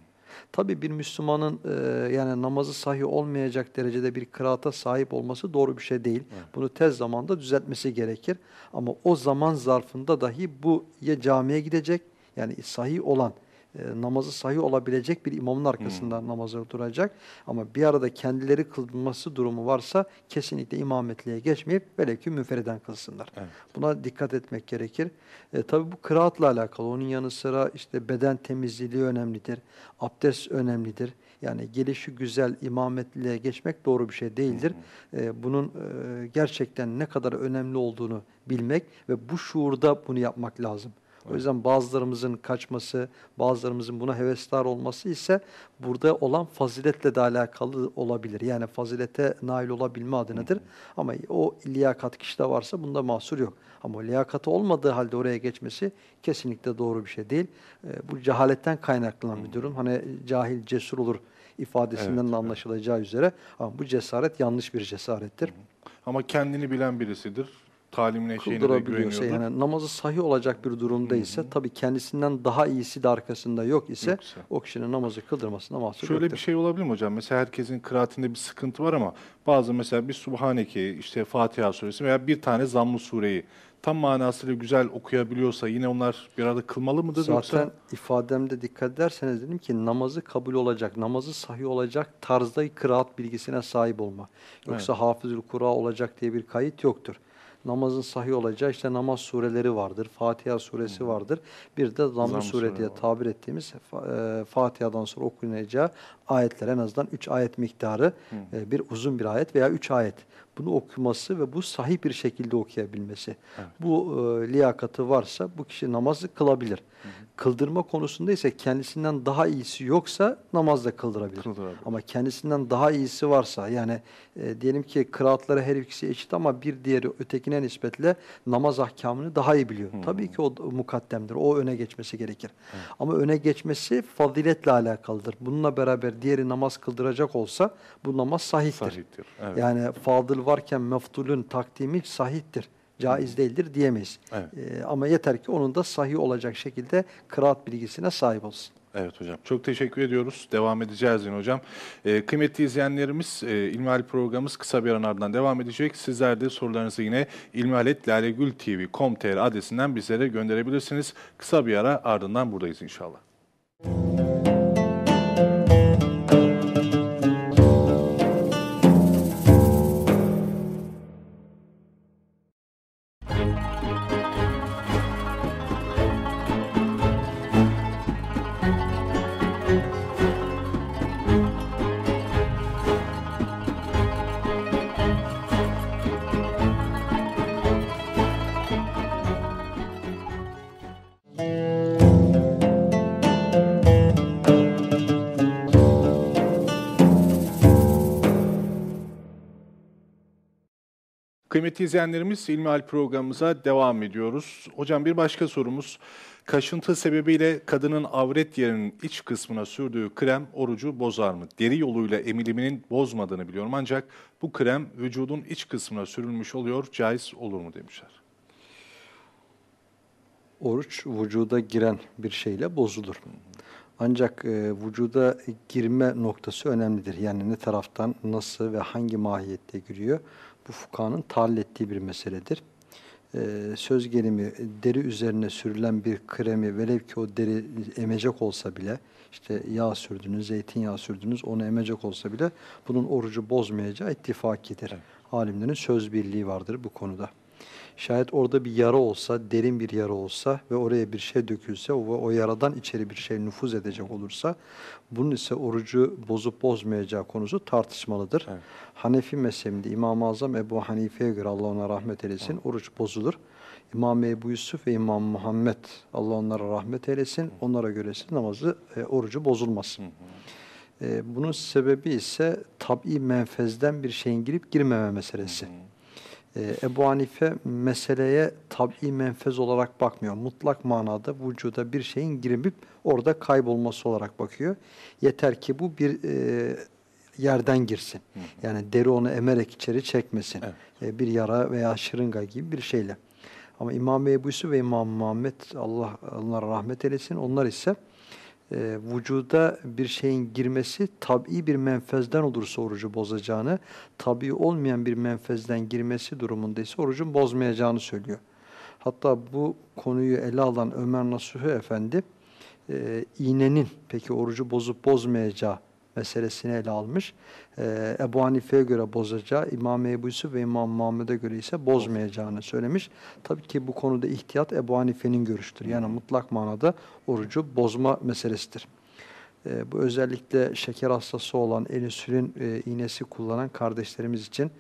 Tabi bir Müslümanın e, yani namazı sahih olmayacak derecede bir kıraata sahip olması doğru bir şey değil. Bunu tez zamanda düzeltmesi gerekir. Ama o zaman zarfında dahi bu ya camiye gidecek yani sahih olan e, namazı sahih olabilecek bir imamın arkasında namazı duracak. Ama bir arada kendileri kılması durumu varsa kesinlikle imametliğe geçmeyip velev ki müferiden kılsınlar. Evet. Buna dikkat etmek gerekir. E, tabii bu kıraatla alakalı. Onun yanı sıra işte beden temizliği önemlidir. Abdest önemlidir. Yani gelişi güzel imametliliğe geçmek doğru bir şey değildir. E, bunun e, gerçekten ne kadar önemli olduğunu bilmek ve bu şuurda bunu yapmak lazım. O yüzden bazılarımızın kaçması, bazılarımızın buna hevestar olması ise burada olan faziletle de alakalı olabilir. Yani fazilete nail olabilme adınadır. Ama o liyakat kişide varsa bunda mahsur yok. Ama liyakatı olmadığı halde oraya geçmesi kesinlikle doğru bir şey değil. Ee, bu cehaletten kaynaklanan bir durum. Hani cahil cesur olur ifadesinden Evet, de anlaşılacağı üzere. Ama bu cesaret yanlış bir cesarettir. Ama kendini bilen birisidir. Talimine şeyine güveniyordur. yani namazı sahih olacak bir durumda ise tabii kendisinden daha iyisi de arkasında yok ise Yoksa. o kişinin namazı kıldırmasına mahsur Şöyle yoktur. bir şey olabilir mi hocam? Mesela herkesin kıraatinde bir sıkıntı var ama bazı mesela bir Subhaneke, işte Fatiha suresi veya bir tane zamm sureyi tam manasıyla güzel okuyabiliyorsa yine onlar bir arada kılmalı mıdır Zaten yoksa? ifademde dikkat ederseniz dedim ki namazı kabul olacak, namazı sahih olacak tarzda kıraat bilgisine sahip olma. Yoksa hafızül Kura olacak diye bir kayıt yoktur. Namazın sahih olacağı işte namaz sureleri vardır, Fatiha suresi vardır. Bir de zamm-ı sure diye var. tabir ettiğimiz fa- e, Fatiha'dan sonra okunacağı ayetler en azından 3 ayet miktarı e, bir uzun bir ayet veya 3 ayet. Bunu okuması ve bu sahih bir şekilde okuyabilmesi. Bu e, liyakatı varsa bu kişi namazı kılabilir. Kıldırma konusunda ise kendisinden daha iyisi yoksa namaz da kıldırabilir. Kıldırabilir. Ama kendisinden daha iyisi varsa yani e, diyelim ki kıraatları her ikisi eşit ama bir diğeri ötekine nispetle namaz ahkamını daha iyi biliyor. Tabii ki o mukaddemdir. O öne geçmesi gerekir. Ama öne geçmesi faziletle alakalıdır. Bununla beraber diğeri namaz kıldıracak olsa bu namaz sahihtir. Sahihtir, evet. Yani fadıl varken meftulün takdimi sahihtir. Caiz değildir diyemeyiz. Evet. E, ama yeter ki onun da sahih olacak şekilde kıraat bilgisine sahip olsun. Evet hocam. Çok teşekkür ediyoruz. Devam edeceğiz yine hocam. Ee, kıymetli izleyenlerimiz, e, İlmihal programımız kısa bir aranın ardından devam edecek. Sizler de sorularınızı yine ilmihaletlalegültv.com.tr adresinden bizlere gönderebilirsiniz. Kısa bir ara ardından buradayız inşallah. Kıymetli izleyenlerimiz İlmihal programımıza devam ediyoruz. Hocam bir başka sorumuz. Kaşıntı sebebiyle kadının avret yerinin iç kısmına sürdüğü krem orucu bozar mı? Deri yoluyla emiliminin bozmadığını biliyorum ancak bu krem vücudun iç kısmına sürülmüş oluyor. Caiz olur mu demişler. Oruç vücuda giren bir şeyle bozulur. Ancak e, vücuda girme noktası önemlidir. Yani ne taraftan, nasıl ve hangi mahiyette giriyor? Bu fukahanın tahlil ettiği bir meseledir. E, söz gelimi deri üzerine sürülen bir kremi velev ki o deri emecek olsa bile işte yağ sürdünüz, zeytinyağı sürdünüz onu emecek olsa bile bunun orucu bozmayacağı ittifakidir. Alimlerin söz birliği vardır bu konuda. Şayet orada bir yara olsa, derin bir yara olsa ve oraya bir şey dökülse o, o yaradan içeri bir şey nüfuz edecek olursa bunun ise orucu bozup bozmayacağı konusu tartışmalıdır. Evet. Hanefi mezhebinde İmam-ı Azam Ebu Hanife'ye göre Allah ona rahmet eylesin oruç bozulur. İmam Ebu Yusuf ve İmam Muhammed Allah onlara rahmet eylesin. Onlara göre ise namazı, e, orucu bozulmaz. E, bunun sebebi ise tabi menfezden bir şeyin girip girmeme meselesi. Ee, Ebu Hanife meseleye tabi menfez olarak bakmıyor. Mutlak manada vücuda bir şeyin girip orada kaybolması olarak bakıyor. Yeter ki bu bir e, yerden girsin. Yani deri onu emerek içeri çekmesin. Evet. E, bir yara veya şırınga gibi bir şeyle. Ama İmam Ebu Yusuf ve İmam Muhammed Allah onlara rahmet eylesin. Onlar ise e, vücuda bir şeyin girmesi tabii bir menfezden olursa orucu bozacağını, tabii olmayan bir menfezden girmesi durumunda ise orucun bozmayacağını söylüyor. Hatta bu konuyu ele alan Ömer Nasuhi Efendi e, iğnenin peki orucu bozup bozmayacağı meselesini ele almış. E, Ebu Hanife'ye göre bozacağı, İmam Ebu Yusuf ve İmam Muhammed'e göre ise bozmayacağını söylemiş. Tabii ki bu konuda ihtiyat Ebu Hanife'nin görüştür. Yani mutlak manada orucu bozma meselesidir. E, bu özellikle şeker hastası olan insülin e, iğnesi kullanan kardeşlerimiz için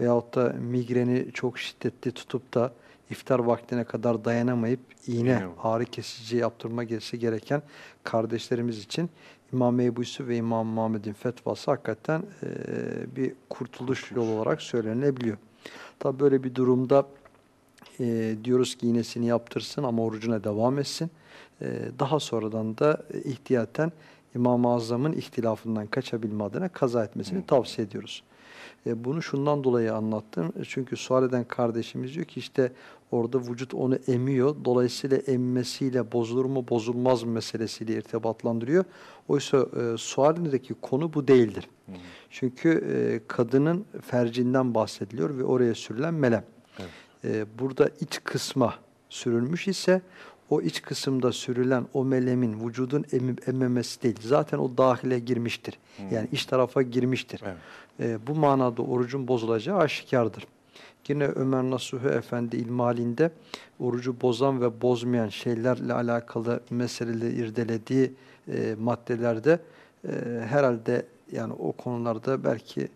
veyahut da migreni çok şiddetli tutup da iftar vaktine kadar dayanamayıp iğne ağrı kesici yaptırma gelsi gereken kardeşlerimiz için İmam Ebu Yusuf ve İmam Muhammed'in fetvası hakikaten e, bir kurtuluş yolu olarak söylenebiliyor. Tabi böyle bir durumda e, diyoruz ki iğnesini yaptırsın ama orucuna devam etsin. E, daha sonradan da ihtiyaten İmam-ı Azam'ın ihtilafından kaçabilme adına kaza etmesini tavsiye ediyoruz. E, bunu şundan dolayı anlattım. Çünkü sual eden kardeşimiz diyor ki işte orada vücut onu emiyor. Dolayısıyla emmesiyle bozulur mu bozulmaz mı meselesiyle irtibatlandırıyor. Oysa e, sualindeki konu bu değildir. Çünkü e, kadının fercinden bahsediliyor ve oraya sürülen melem. Evet. E, burada iç kısma sürülmüş ise o iç kısımda sürülen o melemin vücudun emi- emmemesi değil. Zaten o dahile girmiştir. Yani iç tarafa girmiştir. Evet. E, bu manada orucun bozulacağı aşikardır. Yine Ömer Nasuhi Efendi ilmalinde orucu bozan ve bozmayan şeylerle alakalı meseleleri irdelediği e, maddelerde e, herhalde yani o konularda belki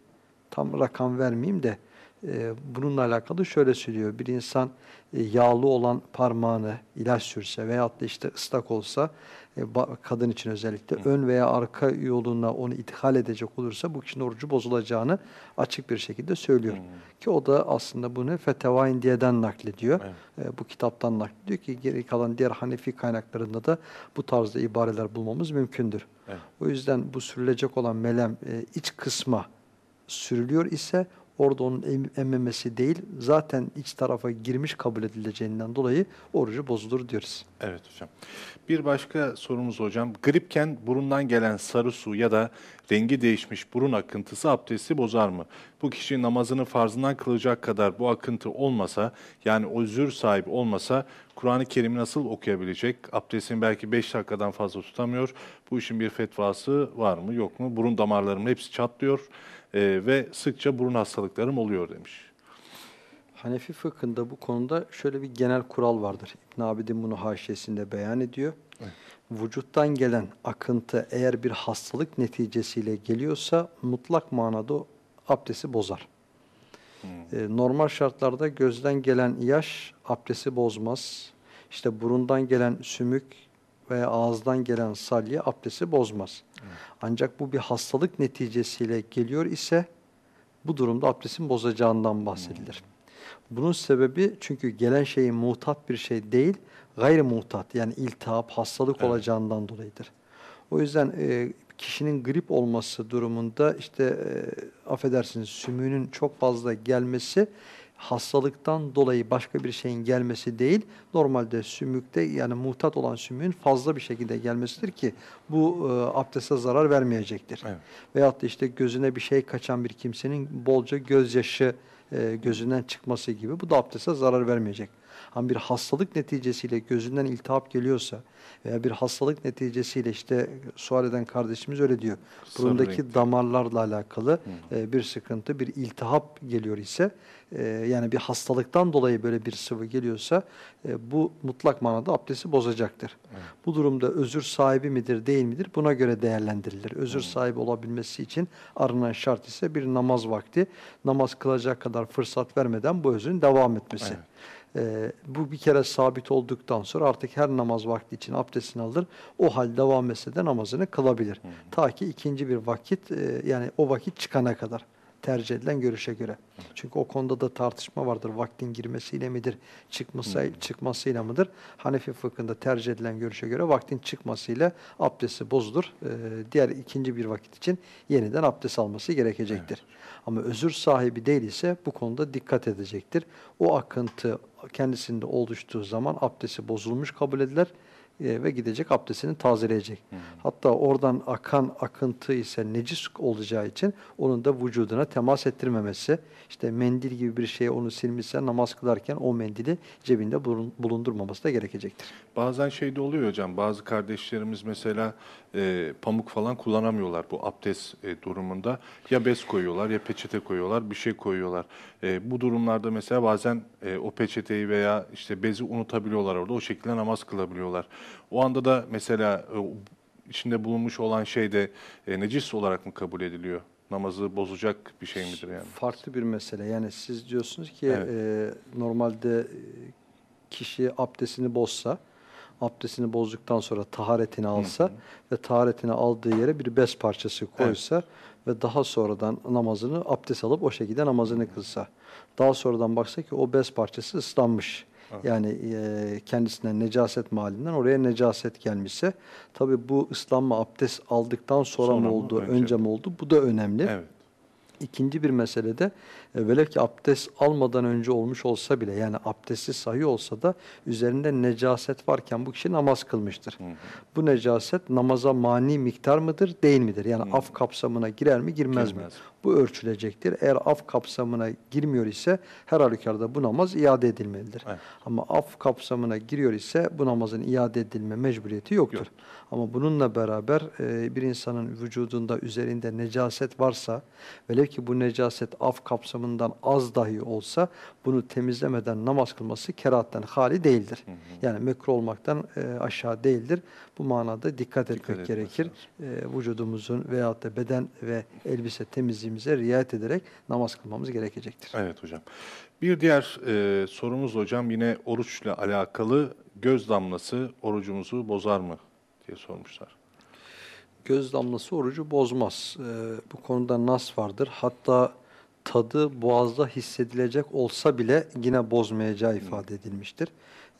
tam rakam vermeyeyim de e, bununla alakalı şöyle söylüyor. Bir insan e, yağlı olan parmağını ilaç sürse veyahut da işte ıslak olsa kadın için özellikle ön veya arka yoluna onu ithal edecek olursa bu kişinin orucu bozulacağını açık bir şekilde söylüyor. Ki o da aslında bunu Feteva Indiye'den naklediyor. E, bu kitaptan naklediyor ki geri kalan diğer Hanefi kaynaklarında da bu tarzda ibareler bulmamız mümkündür. Evet. O yüzden bu sürülecek olan melem e, iç kısma sürülüyor ise orada onun em- emmemesi değil zaten iç tarafa girmiş kabul edileceğinden dolayı orucu bozulur diyoruz. Evet hocam. Bir başka sorumuz hocam. Gripken burundan gelen sarı su ya da rengi değişmiş burun akıntısı abdesti bozar mı? Bu kişi namazını farzından kılacak kadar bu akıntı olmasa yani özür sahibi olmasa Kur'an-ı Kerim'i nasıl okuyabilecek? Abdestini belki 5 dakikadan fazla tutamıyor. Bu işin bir fetvası var mı yok mu? Burun damarlarımın hepsi çatlıyor e, ve sıkça burun hastalıklarım oluyor demiş. Hanefi fıkhında bu konuda şöyle bir genel kural vardır. İbn Abidin bunu haşiyesinde beyan ediyor. Vücuttan gelen akıntı eğer bir hastalık neticesiyle geliyorsa mutlak manada abdesti bozar. Ee, normal şartlarda gözden gelen yaş abdesti bozmaz. İşte burundan gelen sümük veya ağızdan gelen salya abdesti bozmaz. Ancak bu bir hastalık neticesiyle geliyor ise bu durumda abdestin bozacağından bahsedilir. Bunun sebebi çünkü gelen şeyin muhtat bir şey değil, gayri muhtat yani iltihap, hastalık Evet. olacağından dolayıdır. O yüzden e, kişinin grip olması durumunda işte e, affedersiniz sümüğünün çok fazla gelmesi hastalıktan dolayı başka bir şeyin gelmesi değil. Normalde sümükte yani muhtat olan sümüğün fazla bir şekilde gelmesidir ki bu e, abdeste zarar vermeyecektir. Evet. Veyahut da işte gözüne bir şey kaçan bir kimsenin bolca gözyaşı e, gözünden çıkması gibi bu da abdeste zarar vermeyecek. Ama bir hastalık neticesiyle gözünden iltihap geliyorsa veya bir hastalık neticesiyle işte sual eden kardeşimiz öyle diyor. Burundaki damarlarla alakalı e, bir sıkıntı, bir iltihap geliyor ise e, yani bir hastalıktan dolayı böyle bir sıvı geliyorsa e, bu mutlak manada abdesti bozacaktır. Bu durumda özür sahibi midir değil midir buna göre değerlendirilir. Özür sahibi olabilmesi için aranan şart ise bir namaz vakti. Namaz kılacak kadar fırsat vermeden bu özrün devam etmesi. Evet. Ee, bu bir kere sabit olduktan sonra artık her namaz vakti için abdestini alır. O hal devam etse de namazını kılabilir. Ta ki ikinci bir vakit e, yani o vakit çıkana kadar. Tercih edilen görüşe göre. Çünkü o konuda da tartışma vardır. Vaktin girmesiyle midir, çıkması, çıkmasıyla mıdır? Hanefi fıkhında tercih edilen görüşe göre vaktin çıkmasıyla abdesti bozulur. Ee, diğer ikinci bir vakit için yeniden abdest alması gerekecektir. Ama özür sahibi değil ise bu konuda dikkat edecektir. O akıntı kendisinde oluştuğu zaman abdesti bozulmuş kabul edilir e, ve gidecek abdestini tazeleyecek. Hatta oradan akan akıntı ise necis olacağı için onun da vücuduna temas ettirmemesi, işte mendil gibi bir şey onu silmişse namaz kılarken o mendili cebinde bulun- bulundurmaması da gerekecektir. Bazen şey de oluyor hocam, bazı kardeşlerimiz mesela e, pamuk falan kullanamıyorlar bu abdest e, durumunda. Ya bez koyuyorlar ya peçete koyuyorlar, bir şey koyuyorlar. E, bu durumlarda mesela bazen e, o peçeteyi veya işte bezi unutabiliyorlar orada, o şekilde namaz kılabiliyorlar. O anda da mesela e, içinde bulunmuş olan şey de e, necis olarak mı kabul ediliyor? Namazı bozacak bir şey midir yani? Farklı bir mesele. Yani siz diyorsunuz ki Evet. e, normalde e, kişi abdestini bozsa, abdestini bozduktan sonra taharetini alsa ve taharetini aldığı yere bir bez parçası koysa ve daha sonradan namazını abdest alıp o şekilde namazını kılsa. Daha sonradan baksa ki o bez parçası ıslanmış. Yani e, kendisinden necaset mahallinden oraya necaset gelmişse tabi bu ıslanma abdest aldıktan sonra, Sonra mı mı, oldu, önce önce, mi oldu? Bu da önemli. Evet. İkinci bir mesele de e, velev ki abdest almadan önce olmuş olsa bile yani abdesti sahih olsa da üzerinde necaset varken bu kişi namaz kılmıştır. Bu necaset namaza mani miktar mıdır değil midir? Yani af kapsamına girer mi girmez, mi? Girmez. Bu ölçülecektir. Eğer af kapsamına girmiyor ise her halükarda bu namaz iade edilmelidir. Evet. Ama af kapsamına giriyor ise bu namazın iade edilme mecburiyeti yoktur. Yok. Ama bununla beraber e, bir insanın vücudunda üzerinde necaset varsa velev ki bu necaset af kapsamından az dahi olsa bunu temizlemeden namaz kılması kerahatten hali değildir. Yani mekruh olmaktan e, aşağı değildir. Bu manada dikkat, etmek etmesi gerekir. E, vücudumuzun veyahut da beden ve elbise temizliğimize riayet ederek namaz kılmamız gerekecektir. Evet hocam. Bir diğer e, sorumuz hocam yine oruçla alakalı göz damlası orucumuzu bozar mı diye sormuşlar. Göz damlası orucu bozmaz. Ee, bu konuda nas vardır. Hatta tadı boğazda hissedilecek olsa bile yine bozmayacağı ifade edilmiştir.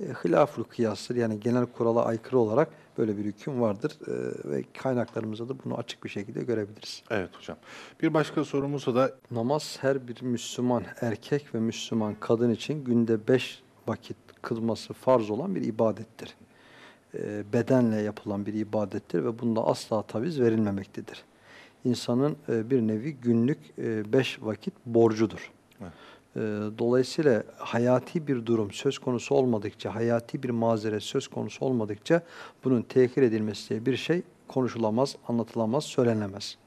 E, hilaful kıyastır yani genel kurala aykırı olarak böyle bir hüküm vardır Ee, ve kaynaklarımızda da bunu açık bir şekilde görebiliriz. Evet hocam. Bir başka sorumuzsa da Namaz her bir Müslüman erkek ve Müslüman kadın için günde beş vakit kılması farz olan bir ibadettir. Ee, bedenle yapılan bir ibadettir ve bunda asla taviz verilmemektedir. İnsanın e, bir nevi günlük e, beş vakit borcudur. Evet. Ee, Dolayısıyla hayati bir durum söz konusu olmadıkça, hayati bir mazeret söz konusu olmadıkça bunun tehir edilmesi diye bir şey konuşulamaz, anlatılamaz, söylenemez.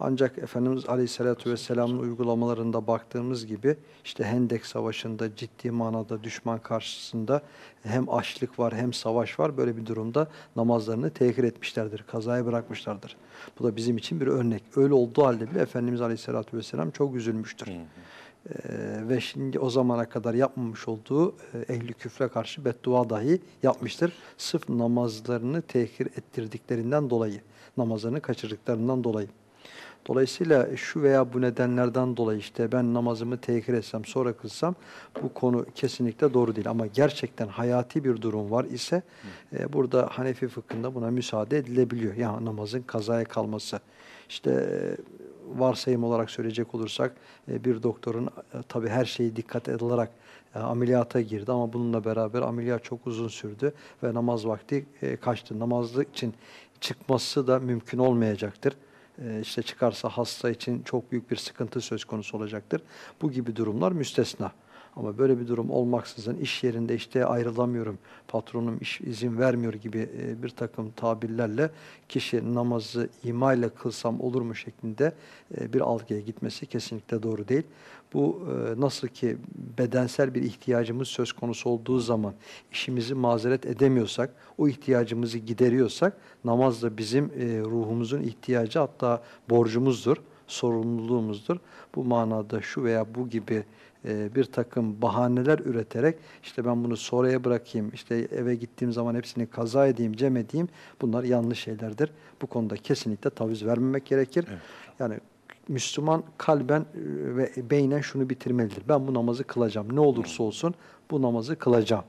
Ancak Efendimiz Aleyhisselatü Vesselam'ın uygulamalarında baktığımız gibi işte Hendek Savaşı'nda ciddi manada düşman karşısında hem açlık var hem savaş var. Böyle bir durumda namazlarını tehir etmişlerdir, kazaya bırakmışlardır. Bu da bizim için bir örnek. Öyle olduğu halde bile Efendimiz Aleyhisselatü Vesselam çok üzülmüştür. Ee, ve şimdi o zamana kadar yapmamış olduğu e, ehli küfre karşı beddua dahi yapmıştır. Sırf namazlarını tehir ettirdiklerinden dolayı, namazlarını kaçırdıklarından dolayı. Dolayısıyla şu veya bu nedenlerden dolayı işte ben namazımı tehir etsem sonra kılsam bu konu kesinlikle doğru değil. Ama gerçekten hayati bir durum var ise e, burada Hanefi fıkhında buna müsaade edilebiliyor. Yani namazın kazaya kalması. İşte e, varsayım olarak söyleyecek olursak e, bir doktorun e, tabii her şeyi dikkat edilerek e, ameliyata girdi ama bununla beraber ameliyat çok uzun sürdü ve namaz vakti e, kaçtı. Namazlık için çıkması da mümkün olmayacaktır. E, işte çıkarsa hasta için çok büyük bir sıkıntı söz konusu olacaktır. Bu gibi durumlar müstesna. Ama böyle bir durum olmaksızın iş yerinde işte ayrılamıyorum, patronum iş izin vermiyor gibi e, bir takım tabirlerle kişi namazı ima ile kılsam olur mu şeklinde e, bir algıya gitmesi kesinlikle doğru değil. Bu e, nasıl ki bedensel bir ihtiyacımız söz konusu olduğu zaman işimizi mazeret edemiyorsak, o ihtiyacımızı gideriyorsak namaz da bizim ruhumuzun ihtiyacı hatta borcumuzdur, sorumluluğumuzdur. Bu manada şu veya bu gibi e, bir takım bahaneler üreterek işte ben bunu sonraya bırakayım, işte eve gittiğim zaman hepsini kaza edeyim, cem edeyim bunlar yanlış şeylerdir. Bu konuda kesinlikle taviz vermemek gerekir. Evet. Yani Müslüman kalben e, ve beynen şunu bitirmelidir. Ben bu namazı kılacağım. Ne olursa olsun bu namazı kılacağım.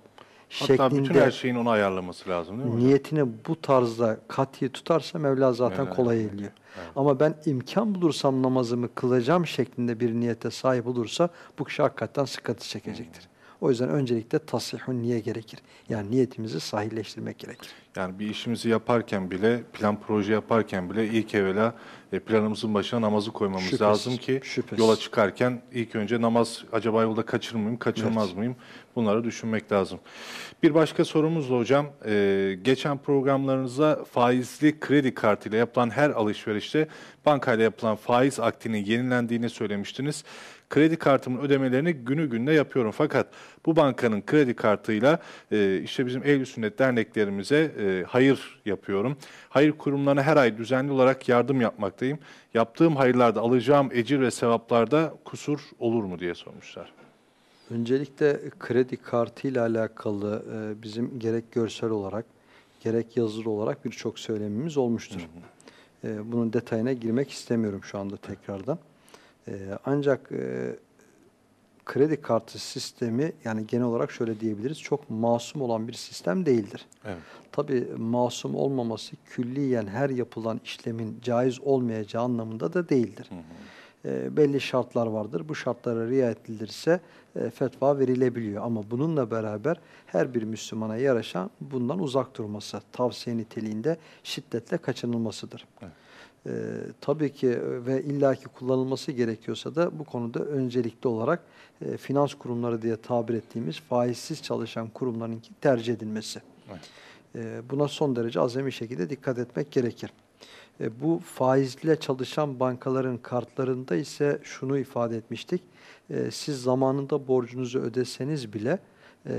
Hatta bütün her şeyin ona ayarlaması lazım değil mi hocam? niyetini bu tarzda kat'i tutarsa Mevla zaten Mevla kolay eliyor. Evet. Ama ben imkan bulursam namazımı kılacağım şeklinde bir niyete sahip olursa bu kişi hakikaten sıkıntı çekecektir. O yüzden öncelikle tasihun niye gerekir? Yani niyetimizi sahilleştirmek gerekir. Yani bir işimizi yaparken bile, plan proje yaparken bile ilk evvela e, planımızın başına namazı koymamız Şüphesiz, lazım ki şüphesiz. yola çıkarken ilk önce namaz acaba yolda kaçırır mıyım, kaçırmaz Evet. mıyım? Bunları düşünmek lazım. Bir başka sorumuz da hocam, e, geçen programlarınızda faizli kredi kartıyla yapılan her alışverişte bankayla yapılan faiz akdinin yenilendiğini söylemiştiniz. Kredi kartımın ödemelerini günü gününe yapıyorum. Fakat bu bankanın kredi kartıyla e, işte bizim Ehl-i Sünnet derneklerimize e, hayır yapıyorum. Hayır kurumlarına her ay düzenli olarak yardım yapmaktayım. Yaptığım hayırlarda alacağım ecir ve sevaplarda kusur olur mu diye sormuşlar. Öncelikle kredi kartı ile alakalı e, bizim gerek görsel olarak gerek yazılı olarak birçok söylemimiz olmuştur. E, bunun detayına girmek istemiyorum şu anda tekrardan. E, ancak e, kredi kartı sistemi yani genel olarak şöyle diyebiliriz çok masum olan bir sistem değildir. Evet. Tabii masum olmaması külliyen her yapılan işlemin caiz olmayacağı anlamında da değildir. E, belli şartlar vardır. Bu şartlara riayet edilirse e, fetva verilebiliyor. Ama bununla beraber her bir Müslümana yaraşan bundan uzak durması, tavsiye niteliğinde şiddetle kaçınılmasıdır. Evet. E, tabii ki e, ve illaki kullanılması gerekiyorsa da bu konuda öncelikli olarak e, finans kurumları diye tabir ettiğimiz faizsiz çalışan kurumlarınki tercih edilmesi. Evet. E, buna son derece azami şekilde dikkat etmek gerekir. E, bu faizle çalışan bankaların kartlarında ise şunu ifade etmiştik. E, siz zamanında borcunuzu ödeseniz bile e,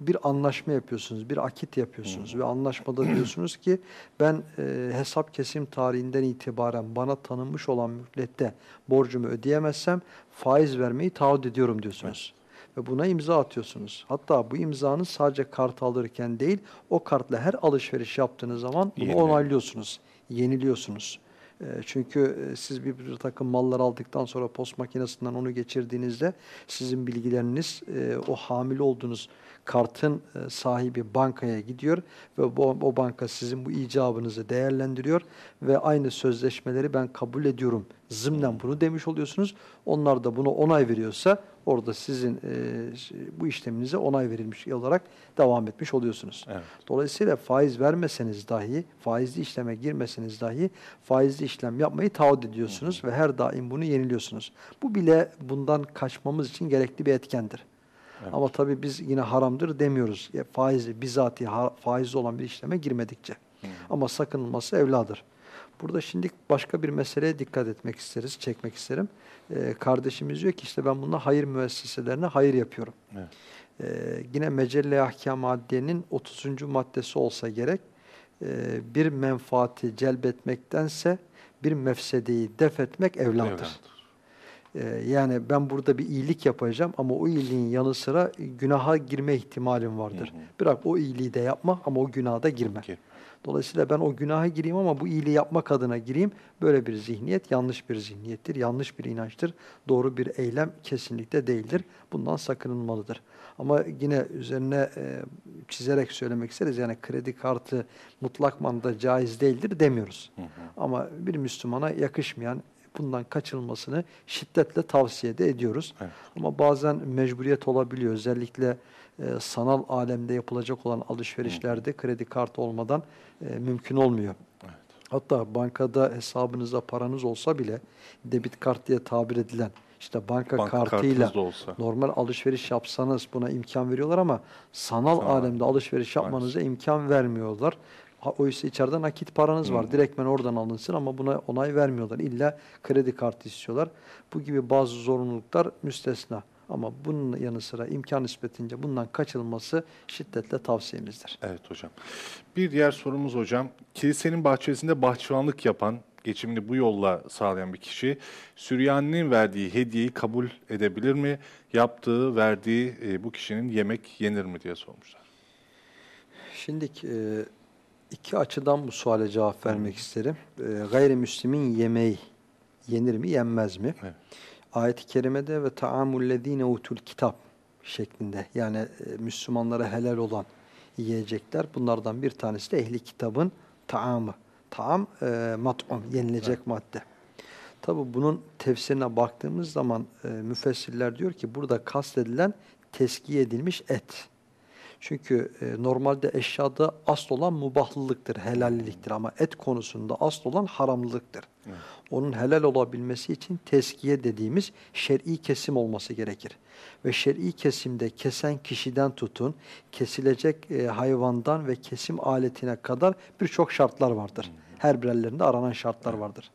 bir anlaşma yapıyorsunuz, bir akit yapıyorsunuz ve anlaşmada diyorsunuz ki ben e, hesap kesim tarihinden itibaren bana tanınmış olan müddette borcumu ödeyemezsem faiz vermeyi taahhüt ediyorum diyorsunuz. Ve buna imza atıyorsunuz. Hatta bu imzanız sadece kart alırken değil, o kartla her alışveriş yaptığınız zaman bunu Yeniliyor. onaylıyorsunuz, yeniliyorsunuz. E, Çünkü e, siz bir, bir takım mallar aldıktan sonra post makinesinden onu geçirdiğinizde sizin bilgileriniz e, o hamile olduğunuz kartın e, sahibi bankaya gidiyor ve bu, o banka sizin bu icabınızı değerlendiriyor ve aynı sözleşmeleri ben kabul ediyorum. Zımnen bunu demiş oluyorsunuz. Onlar da buna onay veriyorsa orada sizin e, bu işleminize onay verilmiş olarak devam etmiş oluyorsunuz. Evet. Dolayısıyla faiz vermeseniz dahi, faizli işleme girmeseniz dahi faizli işlem yapmayı taahhüt ediyorsunuz ve her daim bunu yeniliyorsunuz. Bu bile bundan kaçmamız için gerekli bir etkendir. Evet. Ama tabii biz yine haramdır demiyoruz. Ya faizli, bizatihi faizli olan bir işleme girmedikçe. Ama sakınılması evladır. Burada şimdi başka bir meseleye dikkat etmek isteriz, çekmek isterim. Ee, kardeşimiz diyor ki işte ben bununla hayır müesseselerine hayır yapıyorum. Evet. Ee, yine Mecelle Ahkam maddenin 30. maddesi olsa gerek e, bir menfaati celbetmektense bir mefsedeyi def etmek evladır. Evladır. Ee, yani ben burada bir iyilik yapacağım ama o iyiliğin yanı sıra günaha girme ihtimalim vardır. Hı hı. Bırak o iyiliği de yapma ama o günaha da girme. Ki- Dolayısıyla ben o günaha gireyim ama bu iyiliği yapmak adına gireyim. Böyle bir zihniyet yanlış bir zihniyettir, yanlış bir inançtır. Doğru bir eylem kesinlikle değildir. Bundan sakınılmalıdır. Ama yine üzerine e, çizerek söylemek isteriz. Yani kredi kartı mutlak manada caiz değildir demiyoruz. Hı hı. Ama bir Müslümana yakışmayan bundan kaçınılmasını şiddetle tavsiye de ediyoruz. Evet. Ama bazen mecburiyet olabiliyor. Özellikle e, sanal alemde yapılacak olan alışverişlerde kredi kartı olmadan e, mümkün olmuyor. Evet. Hatta bankada hesabınızda paranız olsa bile debit kart diye tabir edilen işte banka, Banka kartıyla olsa. normal alışveriş yapsanız buna imkan veriyorlar ama sanal Sanal. alemde alışveriş yapmanıza imkan vermiyorlar. Oysa içeride nakit paranız var. Direktmen oradan alınsın ama buna onay vermiyorlar. İlla kredi kartı istiyorlar. Bu gibi bazı zorunluluklar müstesna. Ama bunun yanı sıra imkan nispetince bundan kaçınılması şiddetle tavsiyemizdir. Evet hocam. Bir diğer sorumuz hocam. Kilisenin bahçesinde bahçıvanlık yapan, geçimini bu yolla sağlayan bir kişi Süryaninin verdiği hediyeyi kabul edebilir mi? Yaptığı, verdiği e, bu kişinin yemek yenir mi diye sormuşlar. Şimdi e, iki açıdan bu suale cevap vermek isterim. E, gayrimüslimin yemeği yenir mi yenmez mi? Evet. Ayet-i kerimede ve taamullezine utul kitap şeklinde yani e, Müslümanlara helal olan yiyecekler bunlardan bir tanesi de ehli kitabın taamı. Taam e, mat'um yenilecek madde. Tabi bunun tefsirine baktığımız zaman e, müfessirler diyor ki burada kastedilen teskiye edilmiş et. Çünkü e, normalde eşyada asıl olan mubahlılıktır, helalliliktir ama et konusunda asıl olan haramlılıktır. Evet. Onun helal olabilmesi için teskiye dediğimiz şer'i kesim olması gerekir. Ve şer'i kesimde kesen kişiden tutun, kesilecek e, hayvandan ve kesim aletine kadar birçok şartlar vardır. Her birerlerinde aranan şartlar vardır.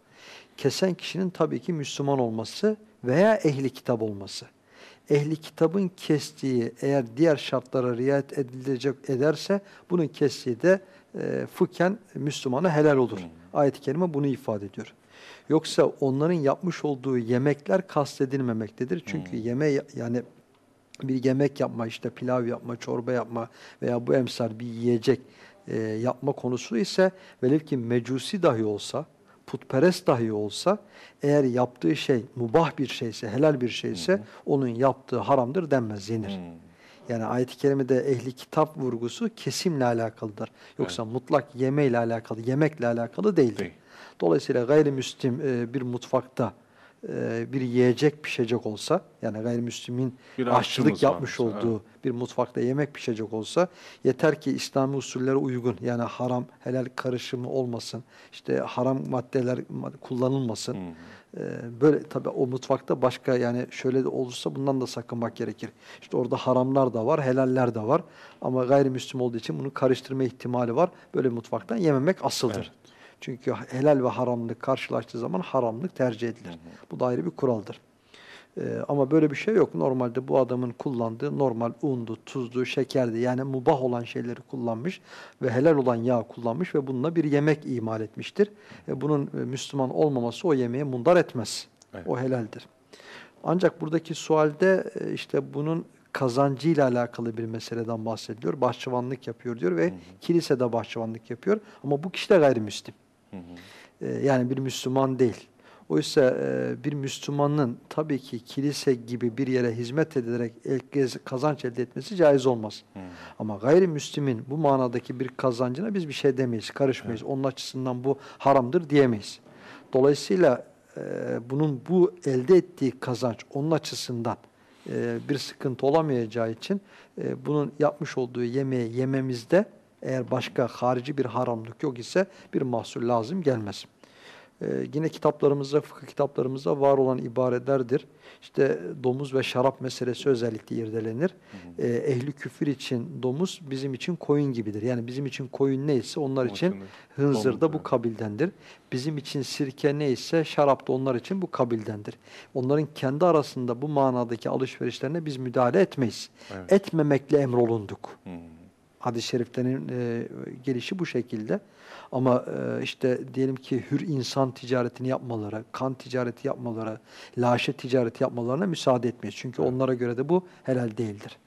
Kesen kişinin tabii ki Müslüman olması veya ehli kitap olması ehli kitabın kestiği eğer diğer şartlara riayet edilecek ederse bunun kestiği de e, fıkhen Müslümana helal olur. Ayet-i kerime bunu ifade ediyor. Yoksa onların yapmış olduğu yemekler kastedilmemektedir. Çünkü yeme yani bir yemek yapma işte pilav yapma, çorba yapma veya bu emsal bir yiyecek e, yapma konusu ise velev ki mecusi dahi olsa putperest dahi olsa eğer yaptığı şey mubah bir şeyse, helal bir şeyse onun yaptığı haramdır denmez, yenir. Yani ayet-i kerimede ehli kitap vurgusu kesimle alakalıdır. Yoksa mutlak yemeyle alakalı, yemekle alakalı değildir. Değil. Dolayısıyla gayrimüslim bir mutfakta e, bir yiyecek pişecek olsa, yani gayrimüslimin Bir aşçılık yapmış mesela, olduğu bir mutfakta yemek pişecek olsa yeter ki İslami usullere uygun yani haram helal karışımı olmasın. işte haram maddeler mad- kullanılmasın. Ee, böyle tabii o mutfakta başka yani şöyle de olursa bundan da sakınmak gerekir. İşte orada haramlar da var, helaller de var. Ama gayrimüslim olduğu için bunu karıştırma ihtimali var. Böyle mutfaktan yememek asıldır. Evet. Çünkü helal ve haramlık karşılaştığı zaman haramlık tercih edilir. Bu da ayrı bir kuraldır. Ee, ama böyle bir şey yok. Normalde bu adamın kullandığı normal undu, tuzdu, şekerdi. Yani mubah olan şeyleri kullanmış ve helal olan yağ kullanmış ve bununla bir yemek imal etmiştir. E, bunun e, Müslüman olmaması o yemeğe mundar etmez. Evet. O helaldir. Ancak buradaki sualde e, işte bunun kazancıyla alakalı bir meseleden bahsediliyor. Bahçıvanlık yapıyor diyor ve kilisede bahçıvanlık yapıyor. Ama bu kişi de gayrimüslim. E, yani bir Müslüman değil. Oysa e, bir Müslümanın tabii ki kilise gibi bir yere hizmet edilerek kazanç elde etmesi caiz olmaz. Ama gayrimüslimin bu manadaki bir kazancına biz bir şey demeyiz, karışmayız. Onun açısından bu haramdır diyemeyiz. Dolayısıyla e, bunun bu elde ettiği kazanç onun açısından e, bir sıkıntı olamayacağı için e, bunun yapmış olduğu yemeği yememizde eğer başka harici bir haramlık yok ise bir mahsul lazım gelmez. Ee, yine kitaplarımızda, fıkıh kitaplarımızda var olan ibarelerdir. İşte domuz ve şarap meselesi özellikle irdelenir. Ee, ehli küfür için domuz bizim için koyun gibidir. Yani bizim için koyun neyse onlar için hınzır da bu kabildendir. Bizim için sirke neyse şarap da onlar için bu kabildendir. Onların kendi arasında bu manadaki alışverişlerine biz müdahale etmeyiz. Evet. Etmemekle emrolunduk. Hmm. Hadis-i şeriflerin e, gelişi bu şekilde. Ama e, işte diyelim ki hür insan ticaretini yapmaları, kan ticareti yapmaları, laşe ticareti yapmalarına müsaade etmeyiz. Çünkü onlara göre de bu helal değildir.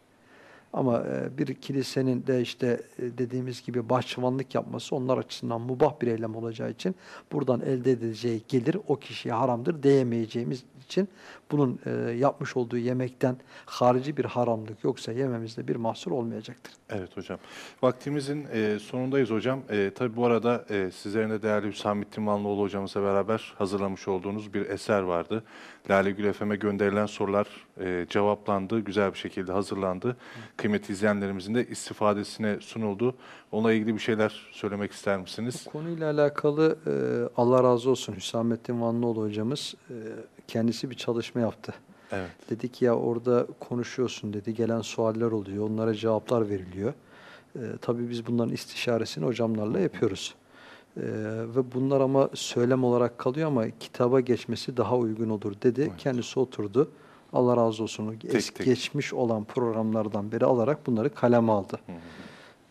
Ama e, bir kilisenin de işte e, dediğimiz gibi bahçıvanlık yapması onlar açısından mubah bir eylem olacağı için buradan elde edileceği gelir o kişiye haramdır diyemeyeceğimiz için bunun e, yapmış olduğu yemekten harici bir haramlık yoksa yememizde bir mahsur olmayacaktır. Evet hocam. Vaktimizin e, sonundayız hocam. E, tabii bu arada e, sizlerin de değerli Hüsamettin Vanlıoğlu hocamızla beraber hazırlamış olduğunuz bir eser vardı. Lale Gül FM'e gönderilen sorular e, cevaplandı, güzel bir şekilde hazırlandı. Kıymetli izleyenlerimizin de istifadesine sunuldu. Onunla ilgili bir şeyler söylemek ister misiniz? Bu konuyla alakalı e, Allah razı olsun Hüsamettin Vanlıoğlu hocamız e, kendisi bir çalışma yaptı. Evet. Dedi ki ya orada konuşuyorsun dedi. Gelen sualler oluyor. Onlara cevaplar veriliyor. Ee, tabii biz bunların istişaresini hocamlarla yapıyoruz. Ee, ve bunlar ama söylem olarak kalıyor ama kitaba geçmesi daha uygun olur dedi. Evet. Kendisi oturdu. Allah razı olsun. Es- tek. Geçmiş olan programlardan beri alarak bunları kaleme aldı.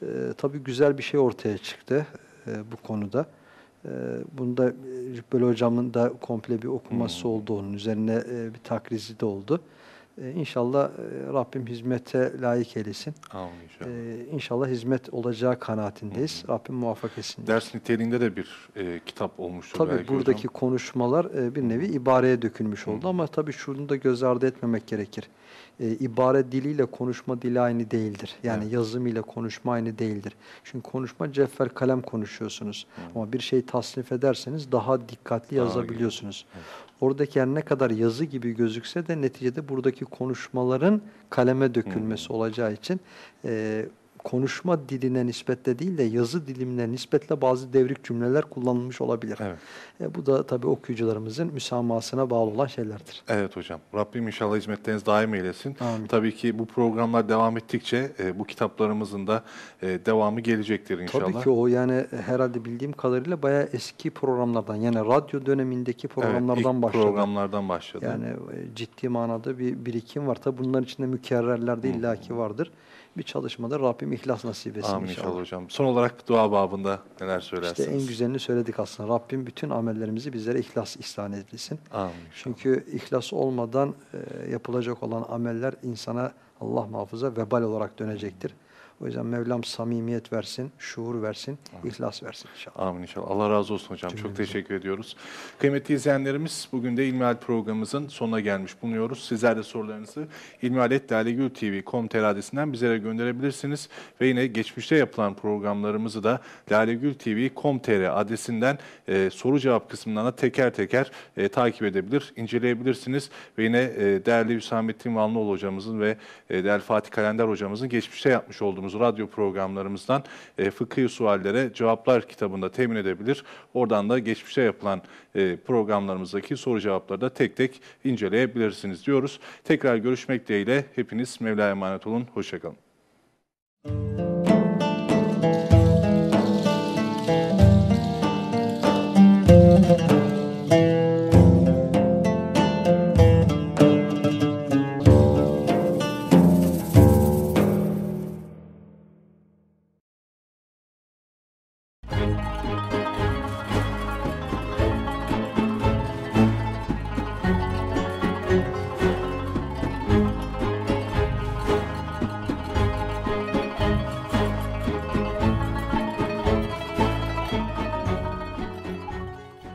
Ee, tabii güzel bir şey ortaya çıktı e, bu konuda. Ee, bunda e, Cübbeli Hocam'ın da komple bir okuması Hmm. oldu onun üzerine e, bir takrizi de oldu. E, inşallah e, Rabbim hizmete layık eylesin. Amin inşallah. E, inşallah hizmet olacağı kanaatindeyiz. Rabbim muvaffak etsin. Ders niteliğinde de bir e, kitap olmuştur Tabii belki buradaki hocam. konuşmalar e, bir nevi ibareye dökülmüş oldu ama tabii şunu da göz ardı etmemek gerekir. E, ibare diliyle konuşma dili aynı değildir. Yani Evet. yazım ile konuşma aynı değildir. Çünkü konuşma cevher kalem konuşuyorsunuz. Ama bir şey tasnif ederseniz daha dikkatli Daha yazabiliyorsunuz. Oradaki her ne kadar yazı gibi gözükse de neticede buradaki konuşmaların kaleme dökülmesi olacağı için e, konuşma diline nispetle değil de yazı dilimine nispetle bazı devrik cümleler kullanılmış olabilir. Evet. E, bu da tabii okuyucularımızın müsamahasına bağlı olan şeylerdir. Evet hocam. Rabbim inşallah hizmetleriniz daim eylesin. Amin. Tabii ki bu programlar devam ettikçe e, bu kitaplarımızın da e, devamı gelecektir inşallah. Tabii ki o yani herhalde bildiğim kadarıyla bayağı eski programlardan yani radyo dönemindeki Evet, programlardan ilk başladı. programlardan başladı. Yani e, ciddi manada bir birikim var. Tabii bunların içinde mükerrerler de illaki vardır. Bir çalışmada Rabbim ihlas nasip etsin Amin inşallah inşallah. hocam. Son olarak dua babında neler söylersiniz? İşte en güzelini söyledik aslında. Rabbim bütün amellerimizi bizlere ihlas ihsan etsin. Amin inşallah. Çünkü ihlas olmadan e, yapılacak olan ameller insana Allah muhafaza vebal olarak dönecektir. O yüzden Mevlam samimiyet versin, şuur versin, ihlas versin inşallah. Amin inşallah. Allah razı olsun hocam. Çok Cümlemize. teşekkür ediyoruz. Kıymetli izleyenlerimiz bugün de İlmihal programımızın sonuna gelmiş bulunuyoruz. Sizler de sorularınızı ilmihaletlalegültv.com.tr adresinden bizlere gönderebilirsiniz. Ve yine geçmişte yapılan programlarımızı da lalegültv.com.tr adresinden e, soru cevap kısmından da teker teker e, takip edebilir, inceleyebilirsiniz. Ve yine e, değerli Hüsamettin Vanlıoğlu hocamızın ve e, değerli Fatih Kalender hocamızın geçmişte yapmış olduğumuz radyo programlarımızdan e, fıkıh suallere cevaplar kitabında temin edebilir. Oradan da geçmişte yapılan e, programlarımızdaki soru cevapları da tek tek inceleyebilirsiniz diyoruz. Tekrar görüşmek dileğiyle hepiniz Mevla'ya emanet olun. Hoşçakalın.